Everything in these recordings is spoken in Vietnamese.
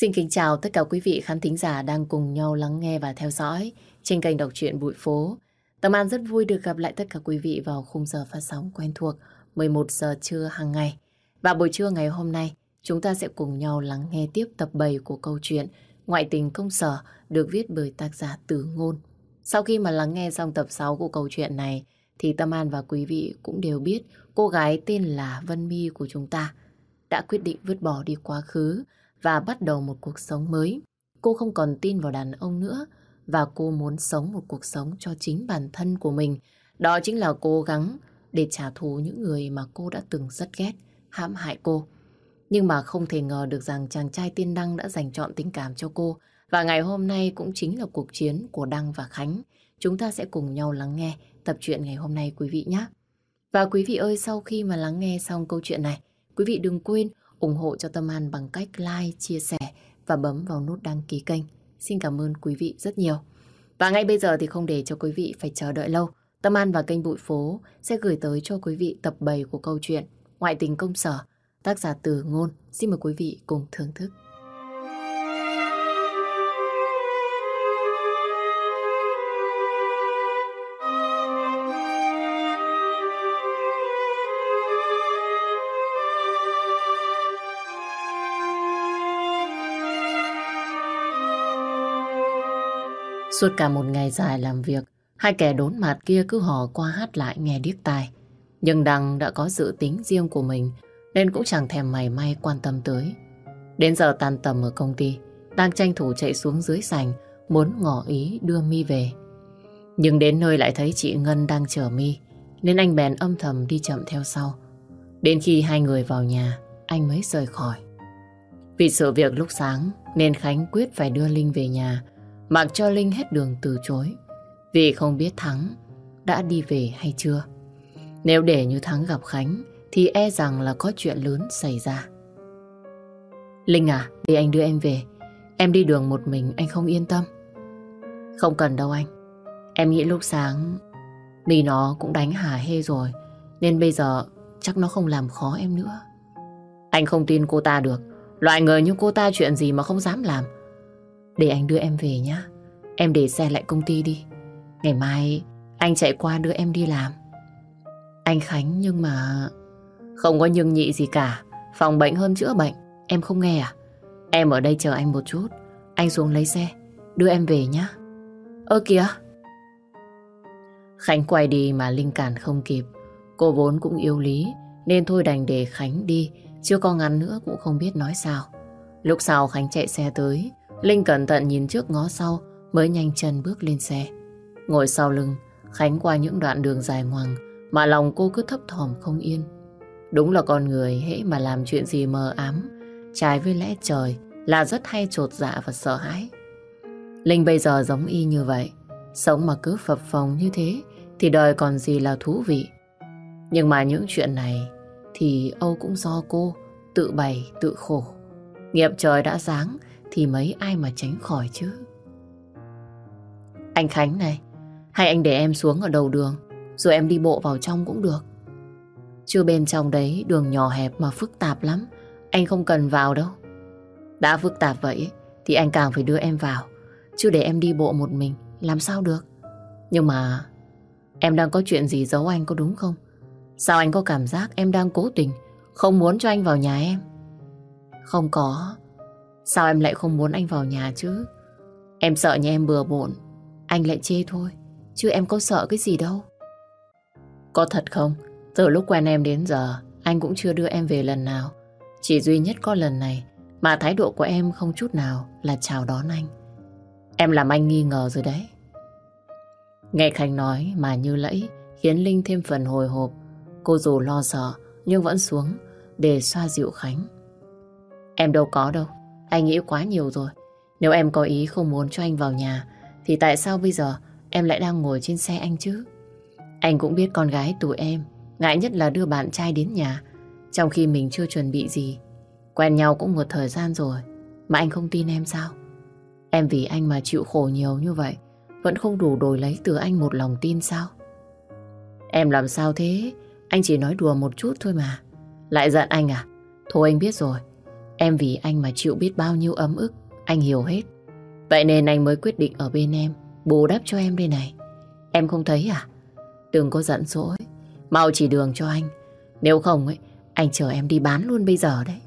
Xin kính chào tất cả quý vị khán thính giả đang cùng nhau lắng nghe và theo dõi trên kênh đọc truyện Bụi Phố. Tâm An rất vui được gặp lại tất cả quý vị vào khung giờ phát sóng quen thuộc 11 giờ trưa hàng ngày. Và buổi trưa ngày hôm nay, chúng ta sẽ cùng nhau lắng nghe tiếp tập 7 của câu chuyện Ngoại tình công sở được viết bởi tác giả Từ Ngôn. Sau khi mà lắng nghe xong tập 6 của câu chuyện này, thì Tâm An và quý vị cũng đều biết cô gái tên là Vân My của chúng ta đã quyết định vứt bỏ đi quá khứ và bắt đầu một cuộc sống mới. Cô không còn tin vào đàn ông nữa và cô muốn sống một cuộc sống cho chính bản thân của mình. Đó chính là cố gắng để trả thù những người mà cô đã từng rất ghét, hãm hại cô. Nhưng mà không thể ngờ được rằng chàng trai tiên Đăng đã dành chọn tình cảm cho cô. Và ngày hôm nay cũng chính là cuộc chiến của Đăng và Khánh. Chúng ta sẽ cùng nhau lắng nghe tập truyện ngày hôm nay quý vị nhé. Và quý vị ơi, sau khi mà lắng nghe xong câu chuyện này, quý vị đừng quên ủng hộ cho Tâm An bằng cách like, chia sẻ và bấm vào nút đăng ký kênh. Xin cảm ơn quý vị rất nhiều. Và ngay bây giờ thì không để cho quý vị phải chờ đợi lâu. Tâm An và kênh Bụi Phố sẽ gửi tới cho quý vị tập 7 của câu chuyện Ngoại tình công sở, tác giả từ ngôn. Xin mời quý vị cùng thưởng thức. Suốt cả một ngày dài làm việc, hai kẻ đốn mặt kia cứ hò qua hát lại nghe điếc tai. Nhưng Đăng đã có dự tính riêng của mình, nên cũng chẳng thèm mày may quan tâm tới. Đến giờ tan tầm ở công ty, đang tranh thủ chạy xuống dưới sành, muốn ngỏ ý đưa mi về. Nhưng đến nơi lại thấy chị Ngân đang chờ mi, nên anh bèn âm thầm đi chậm theo sau. Đến khi hai người vào nhà, anh mới rời khỏi. Vì sự việc lúc sáng, nên Khánh quyết phải đưa Linh về nhà, mặc cho Linh hết đường từ chối. Vì không biết Thắng đã đi về hay chưa. Nếu để như Thắng gặp Khánh thì e rằng là có chuyện lớn xảy ra. Linh à, để anh đưa em về. Em đi đường một mình anh không yên tâm. Không cần đâu anh. Em nghĩ lúc sáng Mì nó cũng đánh Hà Hê rồi Nên bây giờ chắc nó không làm khó em nữa Anh không tin cô ta được Loại người như cô ta chuyện gì mà không dám làm để anh đưa em về nhá, Em để xe lại công ty đi. Ngày mai anh chạy qua đưa em đi làm. Anh Khánh nhưng mà... Không có nhưng nhị gì cả. Phòng bệnh hơn chữa bệnh. Em không nghe à? Em ở đây chờ anh một chút. Anh xuống lấy xe. Đưa em về nhá. Ơ kìa. Khánh quay đi mà Linh cản không kịp. Cô vốn cũng yêu Lý. Nên thôi đành để Khánh đi. Chưa có ngắn nữa cũng không biết nói sao. Lúc sau Khánh chạy xe tới. Linh cẩn thận nhìn trước ngó sau mới nhanh chân bước lên xe. Ngồi sau lưng, Khánh qua những đoạn đường dài ngoằng mà lòng cô cứ thấp thỏm không yên. Đúng là con người hễ mà làm chuyện gì mờ ám, trái với lẽ trời là rất hay trột dạ và sợ hãi. Linh bây giờ giống y như vậy, sống mà cứ phập phồng như thế thì đời còn gì là thú vị. Nhưng mà những chuyện này thì Âu cũng do cô tự bày tự khổ. Nghiệp trời đã giáng thì mấy ai mà tránh khỏi chứ. Anh Khánh này, hay anh để em xuống ở đầu đường, rồi em đi bộ vào trong cũng được. Chưa bên trong đấy đường nhỏ hẹp mà phức tạp lắm, anh không cần vào đâu. Đã phức tạp vậy thì anh càng phải đưa em vào, chứ để em đi bộ một mình, làm sao được. Nhưng mà em đang có chuyện gì giấu anh có đúng không? Sao anh có cảm giác em đang cố tình, không muốn cho anh vào nhà em? Không có, Sao em lại không muốn anh vào nhà chứ? Em sợ nhà em bừa bộn, anh lại chê thôi. Chứ em có sợ cái gì đâu. Có thật không? Từ lúc quen em đến giờ, anh cũng chưa đưa em về lần nào. Chỉ duy nhất có lần này mà thái độ của em không chút nào là chào đón anh. Em làm anh nghi ngờ rồi đấy. Nghe Khánh nói mà như lẫy khiến Linh thêm phần hồi hộp. Cô dù lo sợ nhưng vẫn xuống để xoa dịu Khánh. Em đâu có đâu. Anh nghĩ quá nhiều rồi. Nếu em có ý không muốn cho anh vào nhà, thì tại sao bây giờ em lại đang ngồi trên xe anh chứ? Anh cũng biết con gái tụi em, ngại nhất là đưa bạn trai đến nhà, trong khi mình chưa chuẩn bị gì. Quen nhau cũng một thời gian rồi, mà anh không tin em sao? Em vì anh mà chịu khổ nhiều như vậy, vẫn không đủ đổi lấy từ anh một lòng tin sao? Em làm sao thế? Anh chỉ nói đùa một chút thôi mà. Lại giận anh à? Thôi anh biết rồi. Em vì anh mà chịu biết bao nhiêu ấm ức, anh hiểu hết. Vậy nên anh mới quyết định ở bên em, bù đắp cho em đây này. Em không thấy à? Đừng có giận dỗi, mau chỉ đường cho anh. Nếu không ấy, anh chờ em đi bán luôn bây giờ đấy.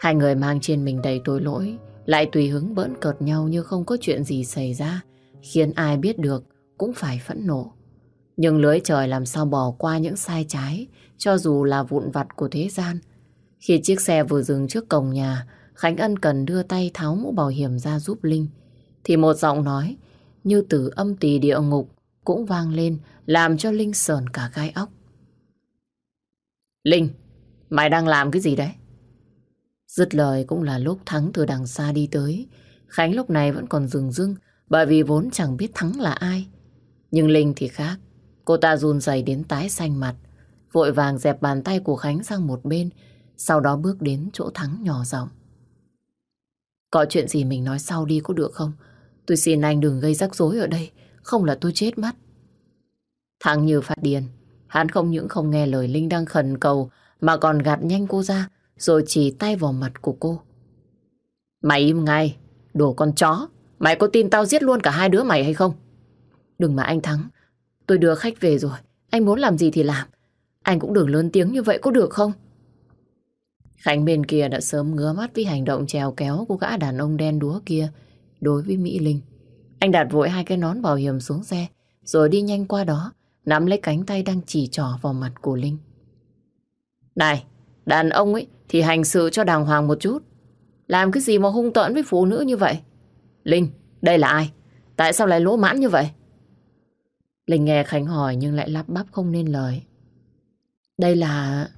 Hai người mang trên mình đầy tội lỗi, lại tùy hứng bỡn cợt nhau như không có chuyện gì xảy ra, khiến ai biết được cũng phải phẫn nộ. Nhưng lưới trời làm sao bỏ qua những sai trái, cho dù là vụn vặt của thế gian. Khi chiếc xe vừa dừng trước cổng nhà, Khánh Ân cần đưa tay tháo mũ bảo hiểm ra giúp Linh, thì một giọng nói như từ âm tỳ địa ngục cũng vang lên làm cho Linh sờn cả gai óc. Linh, mày đang làm cái gì đấy? Dứt lời cũng là lúc Thắng từ đằng xa đi tới. Khánh lúc này vẫn còn rừng dưng bởi vì vốn chẳng biết Thắng là ai. Nhưng Linh thì khác. Cô ta run rẩy đến tái xanh mặt. Vội vàng dẹp bàn tay của Khánh sang một bên. Sau đó bước đến chỗ Thắng nhỏ giọng. Có chuyện gì mình nói sau đi có được không? Tôi xin anh đừng gây rắc rối ở đây. Không là tôi chết mất. Thắng như phát điên. Hắn không những không nghe lời Linh đang khẩn cầu mà còn gạt nhanh cô ra rồi chỉ tay vào mặt của cô. Mày im ngay, đồ con chó. Mày có tin tao giết luôn cả hai đứa mày hay không? Đừng mà anh Thắng, tôi đưa khách về rồi. Anh muốn làm gì thì làm. Anh cũng đừng lớn tiếng như vậy có được không? Khánh bên kia đã sớm ngứa mắt với hành động trèo kéo của gã đàn ông đen đúa kia đối với Mỹ Linh. Anh đặt vội hai cái nón bảo hiểm xuống xe rồi đi nhanh qua đó nắm lấy cánh tay đang chỉ trỏ vào mặt của Linh. Này, đàn ông ấy thì hành sự cho đàng hoàng một chút. Làm cái gì mà hung tợn với phụ nữ như vậy? Linh, đây là ai? Tại sao lại lỗ mãn như vậy? Linh nghe Khánh hỏi nhưng lại lắp bắp không nên lời. Đây là...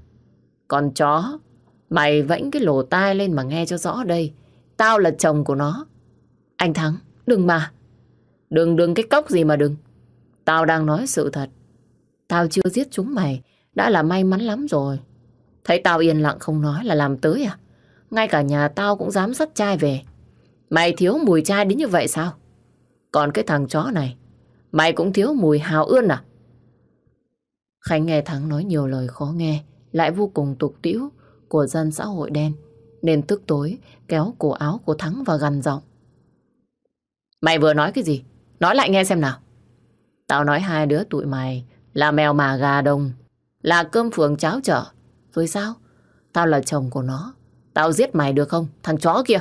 Con chó, mày vẫy cái lỗ tai lên mà nghe cho rõ đây. Tao là chồng của nó. Anh Thắng, đừng mà. Đừng đừng cái cốc gì mà đừng. Tao đang nói sự thật. Tao chưa giết chúng mày, đã là may mắn lắm rồi. Thấy tao yên lặng không nói là làm tới à? Ngay cả nhà tao cũng dám dắt trai về. Mày thiếu mùi trai đến như vậy sao? Còn cái thằng chó này, mày cũng thiếu mùi hào ươn à? Khánh nghe Thắng nói nhiều lời khó nghe, lại vô cùng tục tĩu của dân xã hội đen, nên tức tối kéo cổ áo của Thắng và gằn giọng. Mày vừa nói cái gì? Nói lại nghe xem nào. Tao nói hai đứa tụi mày là mèo mà gà đồng, là cơm phường cháo chợ. Rồi sao? Tao là chồng của nó. Tao giết mày được không? Thằng chó kia.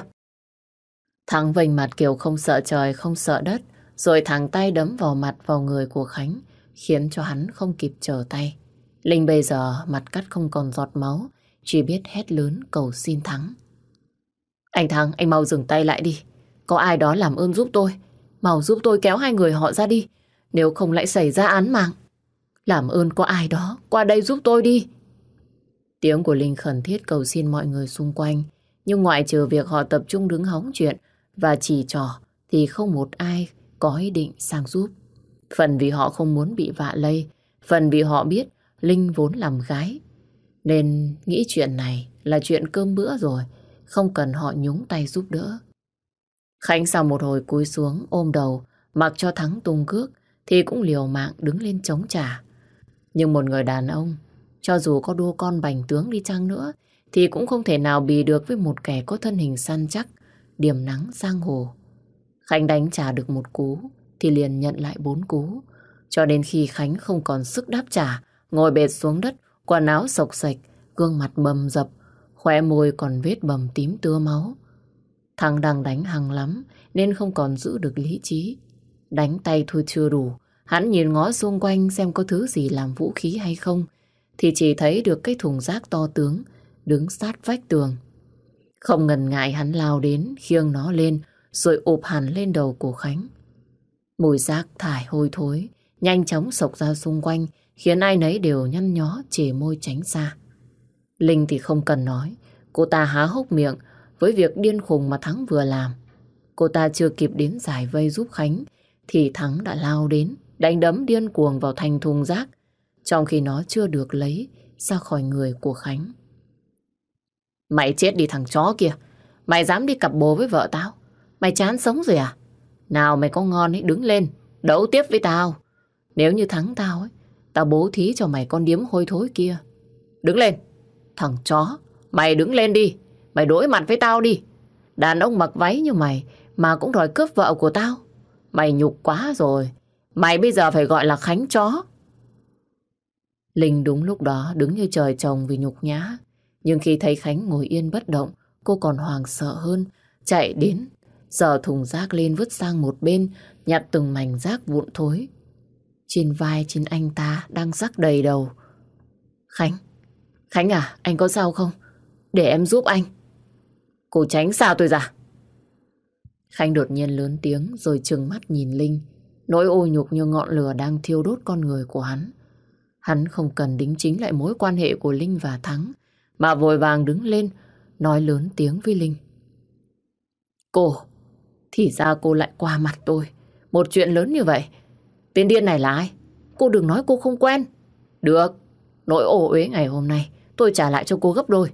Thằng vênh mặt kiểu không sợ trời, không sợ đất. Rồi thằng tay đấm vào mặt vào người của Khánh, khiến cho hắn không kịp trở tay. Linh bây giờ mặt cắt không còn giọt máu, chỉ biết hét lớn cầu xin Thắng. Anh Thắng, anh mau dừng tay lại đi. Có ai đó làm ơn giúp tôi. Mau giúp tôi kéo hai người họ ra đi. Nếu không lại xảy ra án mạng. Làm ơn có ai đó, qua đây giúp tôi đi. Tiếng của Linh khẩn thiết cầu xin mọi người xung quanh. Nhưng ngoại trừ việc họ tập trung đứng hóng chuyện và chỉ trò thì không một ai có ý định sang giúp. Phần vì họ không muốn bị vạ lây, phần vì họ biết Linh vốn làm gái. Nên nghĩ chuyện này là chuyện cơm bữa rồi, không cần họ nhúng tay giúp đỡ. Khánh sau một hồi cúi xuống ôm đầu, mặc cho thắng tung cước, thì cũng liều mạng đứng lên chống trả. Nhưng một người đàn ông, cho dù có đua con bành tướng đi chăng nữa, thì cũng không thể nào bì được với một kẻ có thân hình săn chắc, điểm nắng giang hồ. Khánh đánh trả được một cú, thì liền nhận lại bốn cú. Cho đến khi Khánh không còn sức đáp trả, ngồi bệt xuống đất, quần áo sộc sạch, gương mặt bầm dập, khóe môi còn vết bầm tím tưa máu. Thằng đang đánh hăng lắm, nên không còn giữ được lý trí. Đánh tay thôi chưa đủ, hắn nhìn ngó xung quanh xem có thứ gì làm vũ khí hay không, thì chỉ thấy được cái thùng rác to tướng đứng sát vách tường. Không ngần ngại hắn lao đến, khiêng nó lên, rồi ụp hẳn lên đầu của Khánh. Mùi rác thải hôi thối, nhanh chóng sộc ra xung quanh, khiến ai nấy đều nhăn nhó, chề môi tránh xa. Linh thì không cần nói, cô ta há hốc miệng với việc điên khùng mà Thắng vừa làm. Cô ta chưa kịp đến giải vây giúp Khánh, thì Thắng đã lao đến, đánh đấm điên cuồng vào thành thùng rác, trong khi nó chưa được lấy ra khỏi người của Khánh. Mày chết đi thằng chó kia, mày dám đi cặp bồ với vợ tao, mày chán sống rồi à? Nào mày có ngon ấy đứng lên, đấu tiếp với tao. Nếu như thắng tao ấy, tao bố thí cho mày con điếm hôi thối kia. Đứng lên, thằng chó, Mày đứng lên đi. Mày đối mặt với tao đi. Đàn ông mặc váy như mày mà cũng đòi cướp vợ của tao. Mày nhục quá rồi. Mày bây giờ phải gọi là Khánh chó. Linh đúng lúc đó đứng như trời trồng vì nhục nhã. Nhưng khi thấy Khánh ngồi yên bất động, cô còn hoàng sợ hơn, chạy đến, giờ thùng rác lên vứt sang một bên, nhặt từng mảnh rác vụn thối. Trên vai trên anh ta đang rắc đầy đầu. Khánh, Khánh à, anh có sao không? Để em giúp anh. Cô tránh xa tôi ra. Khánh đột nhiên lớn tiếng rồi trừng mắt nhìn Linh. Nỗi ô nhục như ngọn lửa đang thiêu đốt con người của hắn. Hắn không cần đính chính lại mối quan hệ của Linh và Thắng, mà vội vàng đứng lên, nói lớn tiếng với Linh. Cô, thì ra cô lại qua mặt tôi. Một chuyện lớn như vậy. Tên điên này là ai? Cô đừng nói cô không quen. Được, nỗi ổ uế ngày hôm nay tôi trả lại cho cô gấp đôi.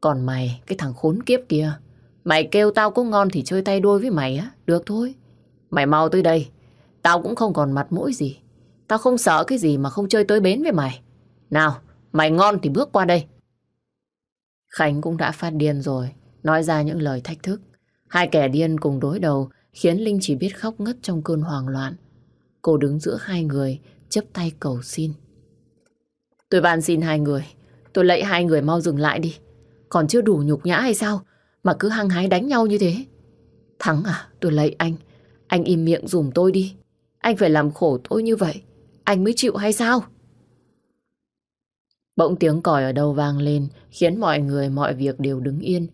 Còn mày, cái thằng khốn kiếp kia, mày kêu tao có ngon thì chơi tay đôi với mày á, được thôi. Mày mau tới đây, tao cũng không còn mặt mũi gì. Tao không sợ cái gì mà không chơi tới bến với mày. Nào, mày ngon thì bước qua đây. Khánh cũng đã phát điên rồi, nói ra những lời thách thức. Hai kẻ điên cùng đối đầu khiến Linh chỉ biết khóc ngất trong cơn hoang loạn. Cô đứng giữa hai người, chấp tay cầu xin. Tôi van xin hai người, tôi lạy hai người mau dừng lại đi. Còn chưa đủ nhục nhã hay sao mà cứ hăng hái đánh nhau như thế? Thắng à, tôi lạy anh, anh im miệng dùm tôi đi. Anh phải làm khổ tôi như vậy, anh mới chịu hay sao? Bỗng tiếng còi ở đâu vang lên khiến mọi người mọi việc đều đứng yên.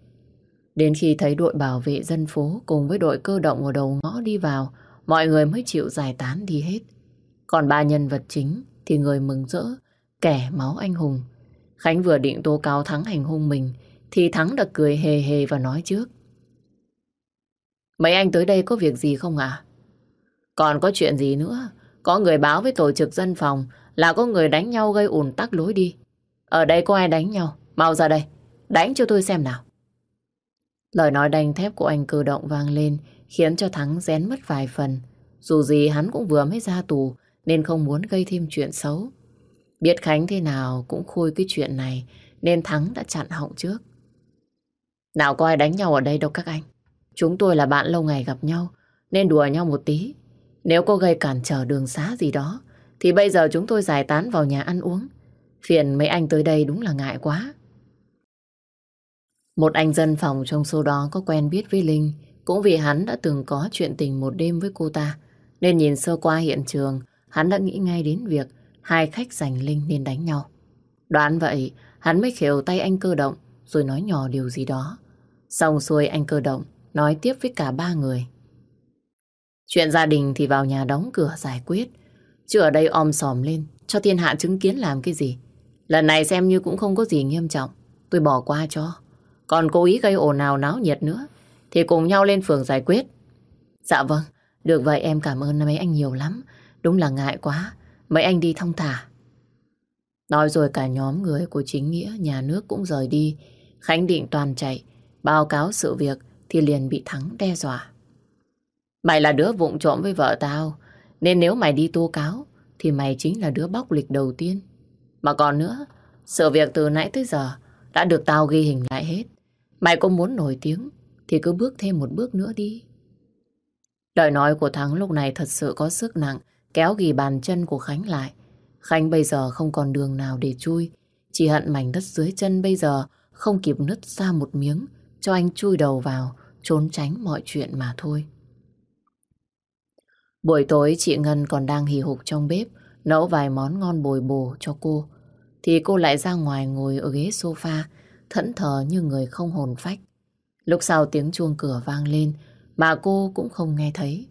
Đến khi thấy đội bảo vệ dân phố cùng với đội cơ động ở đầu ngõ đi vào, mọi người mới chịu giải tán đi hết. Còn ba nhân vật chính thì người mừng rỡ, kẻ máu anh hùng. Khánh vừa định tố cáo Thắng hành hung mình thì Thắng đã cười hề hề và nói trước. Mấy anh tới đây có việc gì không ạ? Còn có chuyện gì nữa? Có người báo với tổ trực dân phòng là có người đánh nhau gây ủn tắc lối đi. Ở đây có ai đánh nhau? Mau ra đây. Đánh cho tôi xem nào. Lời nói đanh thép của anh cử động vang lên khiến cho Thắng rén mất vài phần. Dù gì hắn cũng vừa mới ra tù nên không muốn gây thêm chuyện xấu. Biết Khánh thế nào cũng khôi cái chuyện này nên Thắng đã chặn họng trước. Nào có ai đánh nhau ở đây đâu các anh. Chúng tôi là bạn lâu ngày gặp nhau nên đùa nhau một tí. Nếu có gây cản trở đường xá gì đó thì bây giờ chúng tôi giải tán vào nhà ăn uống. Phiền mấy anh tới đây đúng là ngại quá. Một anh dân phòng trong số đó có quen biết với Linh, cũng vì hắn đã từng có chuyện tình một đêm với cô ta. Nên nhìn sơ qua hiện trường, hắn đã nghĩ ngay đến việc hai khách giành Linh nên đánh nhau. Đoán vậy, hắn mới khều tay anh cơ động, rồi nói nhỏ điều gì đó. Xong xuôi anh cơ động, nói tiếp với cả ba người. Chuyện gia đình thì vào nhà đóng cửa giải quyết, chứ ở đây om sòm lên, cho thiên hạ chứng kiến làm cái gì. Lần này xem như cũng không có gì nghiêm trọng, tôi bỏ qua cho. Còn cố ý gây ồn ào náo nhiệt nữa thì cùng nhau lên phường giải quyết. Dạ vâng. Được vậy em cảm ơn mấy anh nhiều lắm. Đúng là ngại quá. Mấy anh đi thông thả. Nói rồi cả nhóm người của chính nghĩa Nhà nước cũng rời đi. Khánh định toàn chạy. Báo cáo sự việc Thì liền bị Thắng đe dọa. Mày là đứa vụng trộm với vợ tao. Nên nếu mày đi tố cáo Thì mày chính là đứa bóc lịch đầu tiên. Mà còn nữa Sự việc từ nãy tới giờ Đã được tao ghi hình lại hết. Mày có muốn nổi tiếng thì cứ bước thêm một bước nữa đi. Lời nói của Thắng lúc này thật sự có sức nặng, kéo ghi bàn chân của Khánh lại. Khánh bây giờ không còn đường nào để chui. Chỉ hận mảnh đất dưới chân bây giờ không kịp nứt ra một miếng, cho anh chui đầu vào, trốn tránh mọi chuyện mà thôi. Buổi tối chị Ngân còn đang hì hục trong bếp, nấu vài món ngon bồi bổ cho cô. Thì cô lại ra ngoài ngồi ở ghế sofa, thẫn thờ như người không hồn phách. Lúc sau tiếng chuông cửa vang lên mà cô cũng không nghe thấy.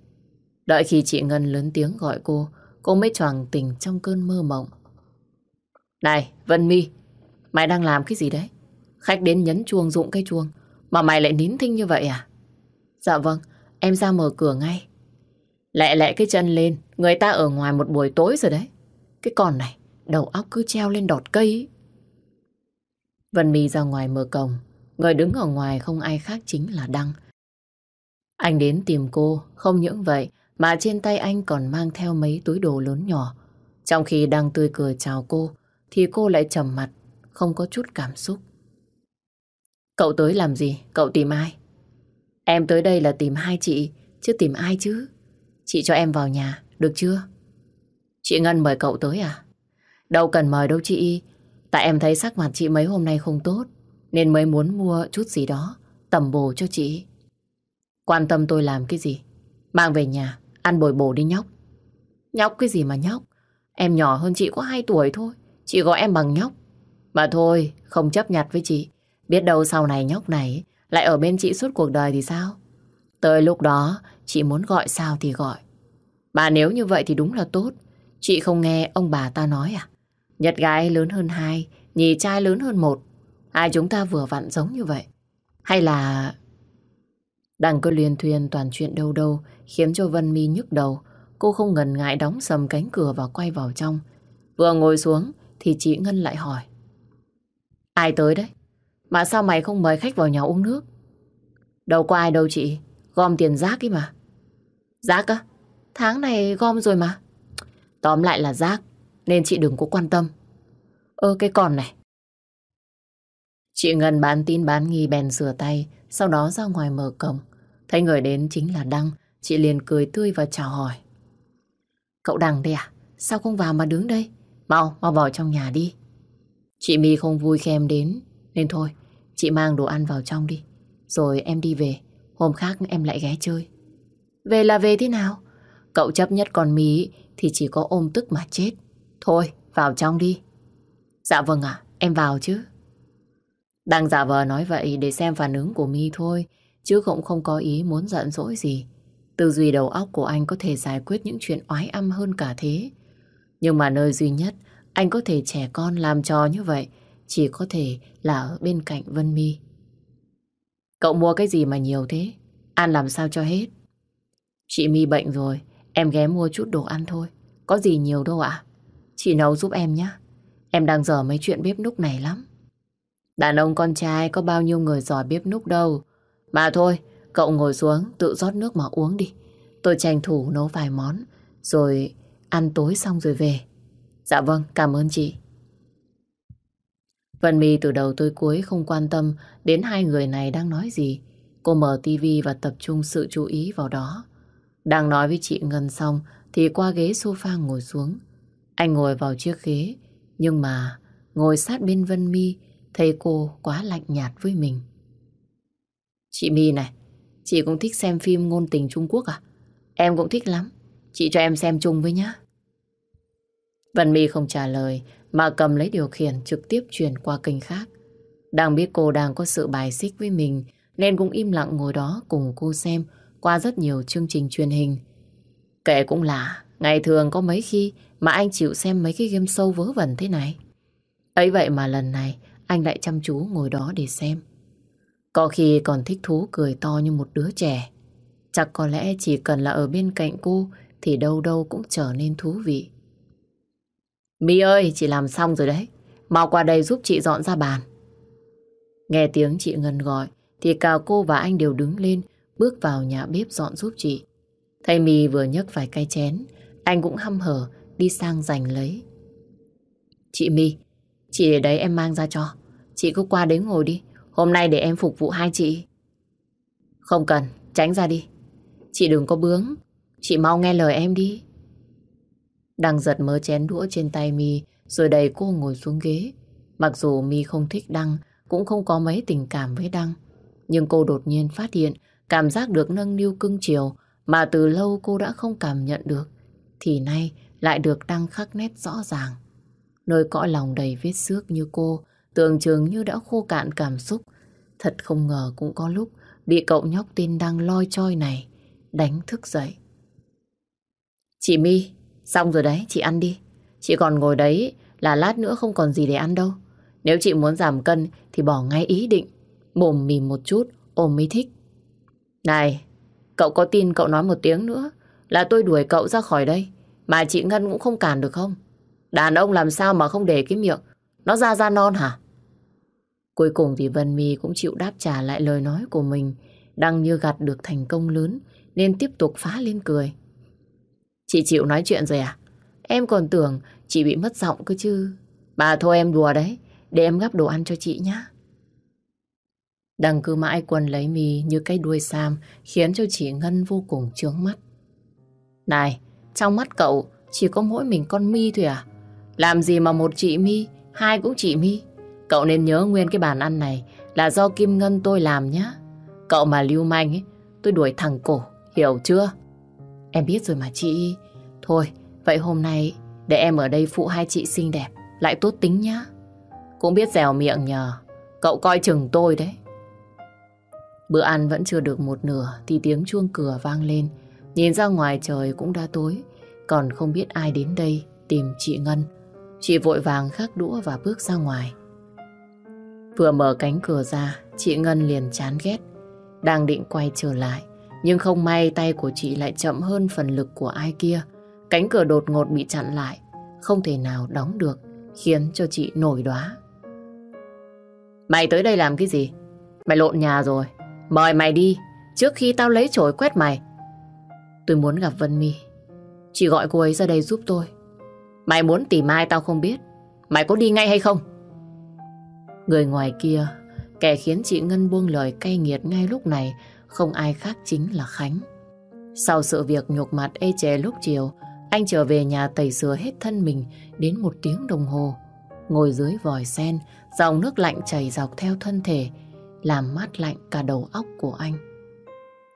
Đợi khi chị Ngân lớn tiếng gọi cô, cô mới choàng tỉnh trong cơn mơ mộng. Này, Vân Mi, mày đang làm cái gì đấy? Khách đến nhấn chuông dụng cái chuông, mà mày lại nín thinh như vậy à? Dạ vâng, em ra mở cửa ngay. Lẹ lẹ cái chân lên, người ta ở ngoài một buổi tối rồi đấy. Cái con này, đầu óc cứ treo lên đọt cây ấy. Vân Mi ra ngoài mở cổng. Người đứng ở ngoài không ai khác chính là Đăng. Anh đến tìm cô, không những vậy mà trên tay anh còn mang theo mấy túi đồ lớn nhỏ. Trong khi đang tươi cười chào cô, thì cô lại trầm mặt, không có chút cảm xúc. Cậu tới làm gì? Cậu tìm ai? Em tới đây là tìm hai chị, chứ tìm ai chứ? Chị cho em vào nhà, được chưa? Chị Ngân mời cậu tới à? Đâu cần mời đâu chị, tại em thấy sắc mặt chị mấy hôm nay không tốt, nên mới muốn mua chút gì đó, tầm bổ cho chị. Quan tâm tôi làm cái gì? Mang về nhà, ăn bồi bổ đi nhóc. Nhóc cái gì mà nhóc? Em nhỏ hơn chị có 2 tuổi thôi, chị gọi em bằng nhóc. Mà thôi, không chấp nhặt với chị. Biết đâu sau này nhóc này lại ở bên chị suốt cuộc đời thì sao? Tới lúc đó, chị muốn gọi sao thì gọi. bà nếu như vậy thì đúng là tốt. Chị không nghe ông bà ta nói à? Nhật gái lớn hơn hai, nhì trai lớn hơn một. Hai chúng ta vừa vặn giống như vậy. Hay là... Đằng cứ liên thuyền toàn chuyện đâu đâu, khiến cho Vân Mi nhức đầu. Cô không ngần ngại đóng sầm cánh cửa và quay vào trong. Vừa ngồi xuống thì chị Ngân lại hỏi. Ai tới đấy? Mà sao mày không mời khách vào nhà uống nước? Đâu có ai đâu chị. Gom tiền rác ấy mà. Rác á? Tháng này gom rồi mà. Tóm lại là rác. Nên chị đừng có quan tâm. Ơ, cái con này. Chị Ngân bán tin bán nghi bèn rửa tay. Sau đó ra ngoài mở cổng. Thấy người đến chính là Đăng. Chị liền cười tươi và chào hỏi. Cậu Đăng đây à? Sao không vào mà đứng đây? Mau, mau vào trong nhà đi. Chị My không vui khi em đến. Nên thôi, chị mang đồ ăn vào trong đi. Rồi em đi về. Hôm khác em lại ghé chơi. Về là về thế nào? Cậu chấp nhất con mí thì chỉ có ôm tức mà chết. Thôi, vào trong đi. Dạ vâng ạ, em vào chứ. Đang giả vờ nói vậy để xem phản ứng của mi thôi, chứ cũng không có ý muốn giận dỗi gì. Tư duy đầu óc của anh có thể giải quyết những chuyện oái âm hơn cả thế. Nhưng mà nơi duy nhất anh có thể trẻ con làm trò như vậy chỉ có thể là ở bên cạnh Vân Mi. Cậu mua cái gì mà nhiều thế? Ăn làm sao cho hết? Chị Mi bệnh rồi, em ghé mua chút đồ ăn thôi. Có gì nhiều đâu ạ. Chị nấu giúp em nhé. Em đang dở mấy chuyện bếp núc này lắm. Đàn ông con trai có bao nhiêu người giỏi bếp núc đâu. Mà thôi, cậu ngồi xuống tự rót nước mà uống đi. Tôi tranh thủ nấu vài món, rồi ăn tối xong rồi về. Dạ vâng, cảm ơn chị. Vân My từ đầu tới cuối không quan tâm đến hai người này đang nói gì. Cô mở tivi và tập trung sự chú ý vào đó. Đang nói với chị Ngân xong thì qua ghế sofa ngồi xuống. Anh ngồi vào chiếc ghế nhưng mà ngồi sát bên Vân My thấy cô quá lạnh nhạt với mình. Chị My này, chị cũng thích xem phim ngôn tình Trung Quốc à? Em cũng thích lắm. Chị cho em xem chung với nhá. Vân My không trả lời mà cầm lấy điều khiển trực tiếp truyền qua kênh khác. Đang biết cô đang có sự bài xích với mình nên cũng im lặng ngồi đó cùng cô xem qua rất nhiều chương trình truyền hình. Kệ cũng là, ngày thường có mấy khi mà anh chịu xem mấy cái game show vớ vẩn thế này. ấy vậy mà lần này anh lại chăm chú ngồi đó để xem. Có khi còn thích thú cười to như một đứa trẻ. Chắc có lẽ chỉ cần là ở bên cạnh cô thì đâu đâu cũng trở nên thú vị. My ơi, chị làm xong rồi đấy. Mau qua đây giúp chị dọn ra bàn. Nghe tiếng chị Ngân gọi, thì cả cô và anh đều đứng lên, bước vào nhà bếp dọn giúp chị. Thầy mì vừa nhấc vài cái chén, anh cũng hăm hở đi sang giành lấy. Chị My, chị để đấy em mang ra cho. Chị cứ qua đấy ngồi đi, hôm nay để em phục vụ hai chị. Không cần, tránh ra đi. Chị đừng có bướng, chị mau nghe lời em đi. Đang giật mớ chén đũa trên tay mi rồi đẩy cô ngồi xuống ghế. Mặc dù mi không thích Đăng, cũng không có mấy tình cảm với Đăng. Nhưng cô đột nhiên phát hiện cảm giác được nâng niu cưng chiều mà từ lâu cô đã không cảm nhận được. Thì nay lại được Đăng khắc nét rõ ràng. Nơi cõi lòng đầy vết xước như cô, tưởng chừng như đã khô cạn cảm xúc. Thật không ngờ cũng có lúc bị cậu nhóc tin Đăng loi choi này đánh thức dậy. Chị My, Xong rồi đấy, chị ăn đi. Chị còn ngồi đấy là lát nữa không còn gì để ăn đâu. Nếu chị muốn giảm cân thì bỏ ngay ý định. Mồm mìm một chút, ôm mới thích. Này, cậu có tin cậu nói một tiếng nữa là tôi đuổi cậu ra khỏi đây. Mà chị Ngân cũng không cản được không? Đàn ông làm sao mà không để cái miệng nó ra ra non hả? Cuối cùng thì Vân My cũng chịu đáp trả lại lời nói của mình. Đang như gặt được thành công lớn nên tiếp tục phá lên cười. Chị chịu nói chuyện rồi à? Em còn tưởng chị bị mất giọng cơ chứ. Bà thôi em đùa đấy. Để em gắp đồ ăn cho chị nhá. Đằng cứ mãi quần lấy mì như cái đuôi sam khiến cho chị Ngân vô cùng trướng mắt. Này, trong mắt cậu chỉ có mỗi mình con mi thôi à? Làm gì mà một chị mi, hai cũng chị mi. Cậu nên nhớ nguyên cái bàn ăn này là do Kim Ngân tôi làm nhá. Cậu mà lưu manh ấy, tôi đuổi thẳng cổ, hiểu chưa? Em biết rồi mà chị. Thôi, vậy hôm nay để em ở đây phụ hai chị xinh đẹp, lại tốt tính nhá. Cũng biết dẻo miệng nhờ, cậu coi chừng tôi đấy. Bữa ăn vẫn chưa được một nửa thì tiếng chuông cửa vang lên. Nhìn ra ngoài trời cũng đã tối, còn không biết ai đến đây tìm chị Ngân. Chị vội vàng khắc đũa và bước ra ngoài. Vừa mở cánh cửa ra, chị Ngân liền chán ghét. Đang định quay trở lại, nhưng không may tay của chị lại chậm hơn phần lực của ai kia. Cánh cửa đột ngột bị chặn lại, không thể nào đóng được, khiến cho chị nổi đoá. Mày tới đây làm cái gì? Mày lộn nhà rồi. Mời mày đi, trước khi tao lấy chổi quét mày. Tôi muốn gặp Vân My. Chị gọi cô ấy ra đây giúp tôi. Mày muốn tìm ai tao không biết. Mày có đi ngay hay không? Người ngoài kia, kẻ khiến chị Ngân buông lời cay nghiệt ngay lúc này không ai khác chính là Khánh. Sau sự việc nhục mặt ê chề lúc chiều, anh trở về nhà tẩy rửa hết thân mình đến một tiếng đồng hồ. Ngồi dưới vòi sen, dòng nước lạnh chảy dọc theo thân thể, làm mát lạnh cả đầu óc của anh.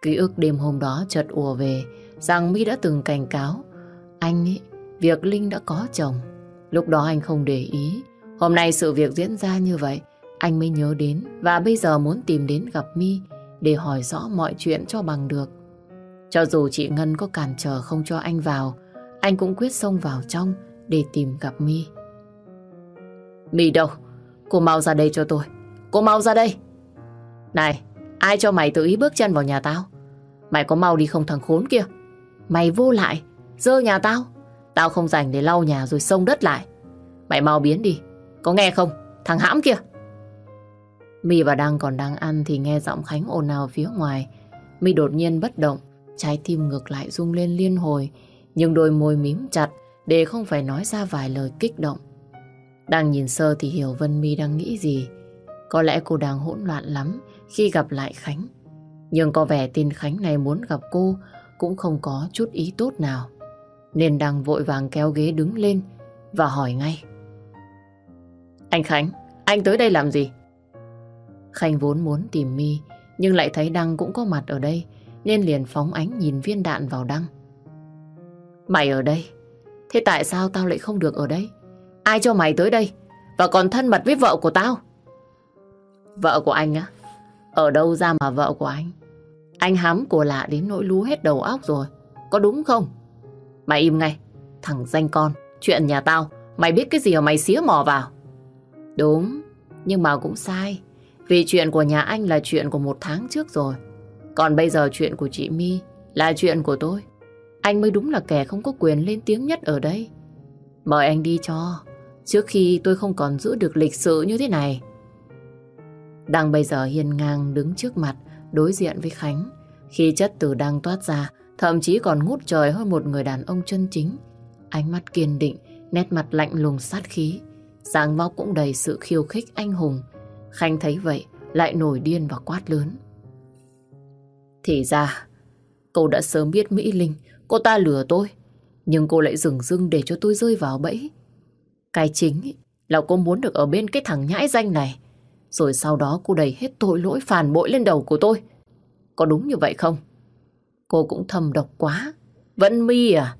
Ký ức đêm hôm đó chợt ùa về, rằng My đã từng cảnh cáo anh ấy, việc Linh đã có chồng. Lúc đó anh không để ý, hôm nay sự việc diễn ra như vậy, anh mới nhớ đến và bây giờ muốn tìm đến gặp mi để hỏi rõ mọi chuyện cho bằng được. Cho dù chị Ngân có cản trở không cho anh vào, anh cũng quyết xông vào trong để tìm gặp mi mi đâu? Cô mau ra đây cho tôi. Cô mau ra đây. Này, ai cho mày tự ý bước chân vào nhà tao? Mày có mau đi không thằng khốn kia? Mày vô lại, dơ nhà tao. Tao không dành để lau nhà rồi xông đất lại. Mày mau biến đi, có nghe không? Thằng hãm kia. My và Đăng còn đang ăn thì nghe giọng Khánh ồn ào phía ngoài. My đột nhiên bất động, trái tim ngược lại rung lên liên hồi, nhưng đôi môi mím chặt để không phải nói ra vài lời kích động. Đang nhìn sơ thì hiểu Vân My đang nghĩ gì. Có lẽ cô đang hỗn loạn lắm khi gặp lại Khánh. Nhưng có vẻ tin Khánh này muốn gặp cô cũng không có chút ý tốt nào. Nên đang vội vàng kéo ghế đứng lên và hỏi ngay. Anh Khánh, anh tới đây làm gì? Khánh vốn muốn tìm mi nhưng lại thấy Đăng cũng có mặt ở đây nên liền phóng ánh nhìn viên đạn vào Đăng. Mày ở đây? Thế tại sao tao lại không được ở đây? Ai cho mày tới đây? Và còn thân mật với vợ của tao? Vợ của anh á? Ở đâu ra mà vợ của anh? Anh hám của lạ đến nỗi lú hết đầu óc rồi. Có đúng không? Mày im ngay. Thằng danh con. Chuyện nhà tao. Mày biết cái gì mà mày xía mò vào? Đúng. Nhưng mà cũng sai. Vì chuyện của nhà anh là chuyện của một tháng trước rồi. Còn bây giờ chuyện của chị My là chuyện của tôi. Anh mới đúng là kẻ không có quyền lên tiếng nhất ở đây. Mời anh đi cho. Trước khi tôi không còn giữ được lịch sự như thế này. Đang bây giờ hiền ngang đứng trước mặt đối diện với Khánh. Khi chất từ đang toát ra, thậm chí còn ngút trời hơn một người đàn ông chân chính. Ánh mắt kiên định, nét mặt lạnh lùng sát khí. dáng vóc cũng đầy sự khiêu khích anh hùng. Khanh thấy vậy, lại nổi điên và quát lớn. Thì ra, cô đã sớm biết Mỹ Linh, cô ta lừa tôi. Nhưng cô lại dừng dưng để cho tôi rơi vào bẫy. Cái chính là cô muốn được ở bên cái thằng nhãi danh này. Rồi sau đó cô đẩy hết tội lỗi phản bội lên đầu của tôi. Có đúng như vậy không? Cô cũng thầm độc quá. Vẫn mi à?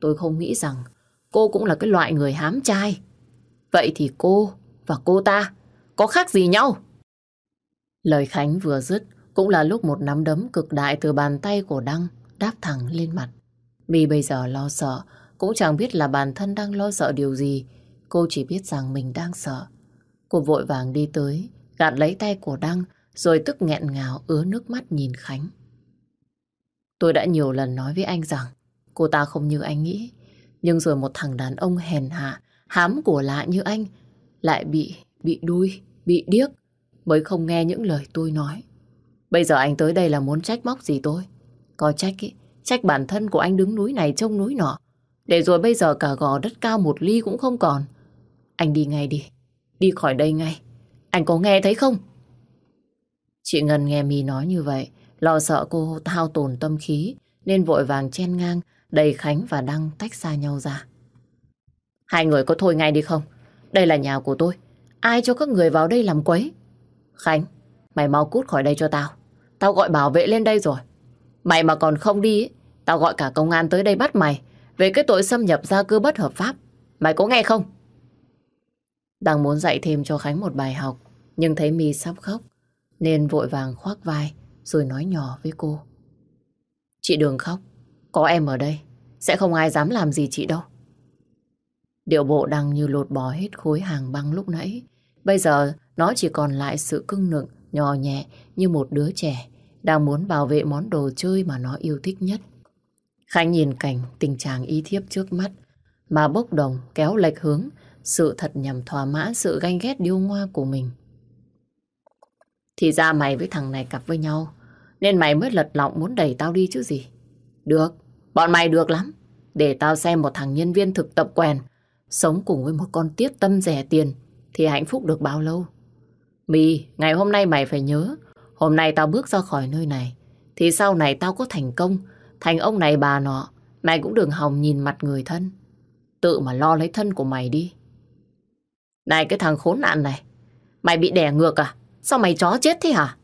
Tôi không nghĩ rằng cô cũng là cái loại người hám trai. Vậy thì cô và cô ta có khác gì nhau? Lời Khánh vừa dứt cũng là lúc một nắm đấm cực đại từ bàn tay của Đăng đáp thẳng lên mặt. Mi bây giờ lo sợ, cũng chẳng biết là bản thân đang lo sợ điều gì. Cô chỉ biết rằng mình đang sợ. Cô vội vàng đi tới, gạt lấy tay của Đăng, rồi tức nghẹn ngào ứa nước mắt nhìn Khánh. Tôi đã nhiều lần nói với anh rằng cô ta không như anh nghĩ. Nhưng rồi một thằng đàn ông hèn hạ, hám của lạ như anh lại bị, bị đuôi, bị điếc mới không nghe những lời tôi nói. Bây giờ anh tới đây là muốn trách móc gì tôi? Có trách ý, trách bản thân của anh đứng núi này trông núi nọ. Để rồi bây giờ cả gò đất cao một ly cũng không còn. Anh đi ngay đi. Đi khỏi đây ngay. Anh có nghe thấy không? Chị Ngân nghe Mi nói như vậy, lo sợ cô thao tổn tâm khí, nên vội vàng chen ngang, đẩy Khánh và Đăng tách xa nhau ra. Hai người có thôi ngay đi không? Đây là nhà của tôi. Ai cho các người vào đây làm quấy? Khánh, mày mau cút khỏi đây cho tao. Tao gọi bảo vệ lên đây rồi. Mày mà còn không đi, tao gọi cả công an tới đây bắt mày về cái tội xâm nhập gia cư bất hợp pháp. Mày có nghe không? Đang muốn dạy thêm cho Khánh một bài học, nhưng thấy mi sắp khóc, nên vội vàng khoác vai rồi nói nhỏ với cô. Chị đừng khóc, có em ở đây, sẽ không ai dám làm gì chị đâu. Điệu bộ đang như lột bỏ hết khối hàng băng lúc nãy. Bây giờ nó chỉ còn lại sự cưng nựng, nhỏ nhẹ như một đứa trẻ đang muốn bảo vệ món đồ chơi mà nó yêu thích nhất. Khánh nhìn cảnh tình trạng y thiếp trước mắt mà bốc đồng kéo lệch hướng sự thật nhằm thỏa mãn sự ganh ghét điêu ngoa của mình. Thì ra mày với thằng này cặp với nhau nên mày mới lật lọng muốn đẩy tao đi chứ gì. Được, bọn mày được lắm. Để tao xem một thằng nhân viên thực tập quèn sống cùng với một con tiết tâm rẻ tiền thì hạnh phúc được bao lâu. Mì, ngày hôm nay mày phải nhớ hôm nay tao bước ra khỏi nơi này thì sau này tao có thành công thành ông này bà nọ mày cũng đừng hòng nhìn mặt người thân. Tự mà lo lấy thân của mày đi. Này cái thằng khốn nạn này, mày bị đẻ ngược à? Sao mày chó chết thế hả?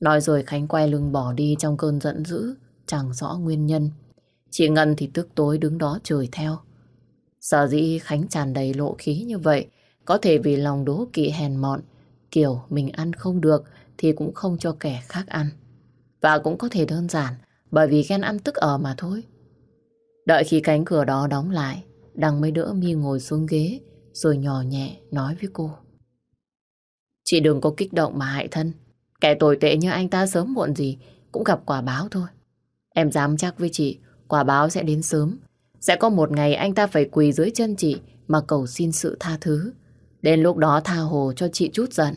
Nói rồi Khánh quay lưng bỏ đi trong cơn giận dữ, chẳng rõ nguyên nhân. Chị Ngân thì tức tối đứng đó trời theo. Sở dĩ Khánh tràn đầy lộ khí như vậy, có thể vì lòng đố kỵ hèn mọn, kiểu mình ăn không được thì cũng không cho kẻ khác ăn. Và cũng có thể đơn giản bởi vì ghen ăn tức ở mà thôi. Đợi khi cánh cửa đó đóng lại, Đăng mới đỡ mi ngồi xuống ghế, rồi nhỏ nhẹ nói với cô. Chị đừng có kích động mà hại thân. Kẻ tồi tệ như anh ta sớm muộn gì cũng gặp quả báo thôi. Em dám chắc với chị, quả báo sẽ đến sớm. Sẽ có một ngày anh ta phải quỳ dưới chân chị mà cầu xin sự tha thứ. Đến lúc đó tha hồ cho chị chút giận.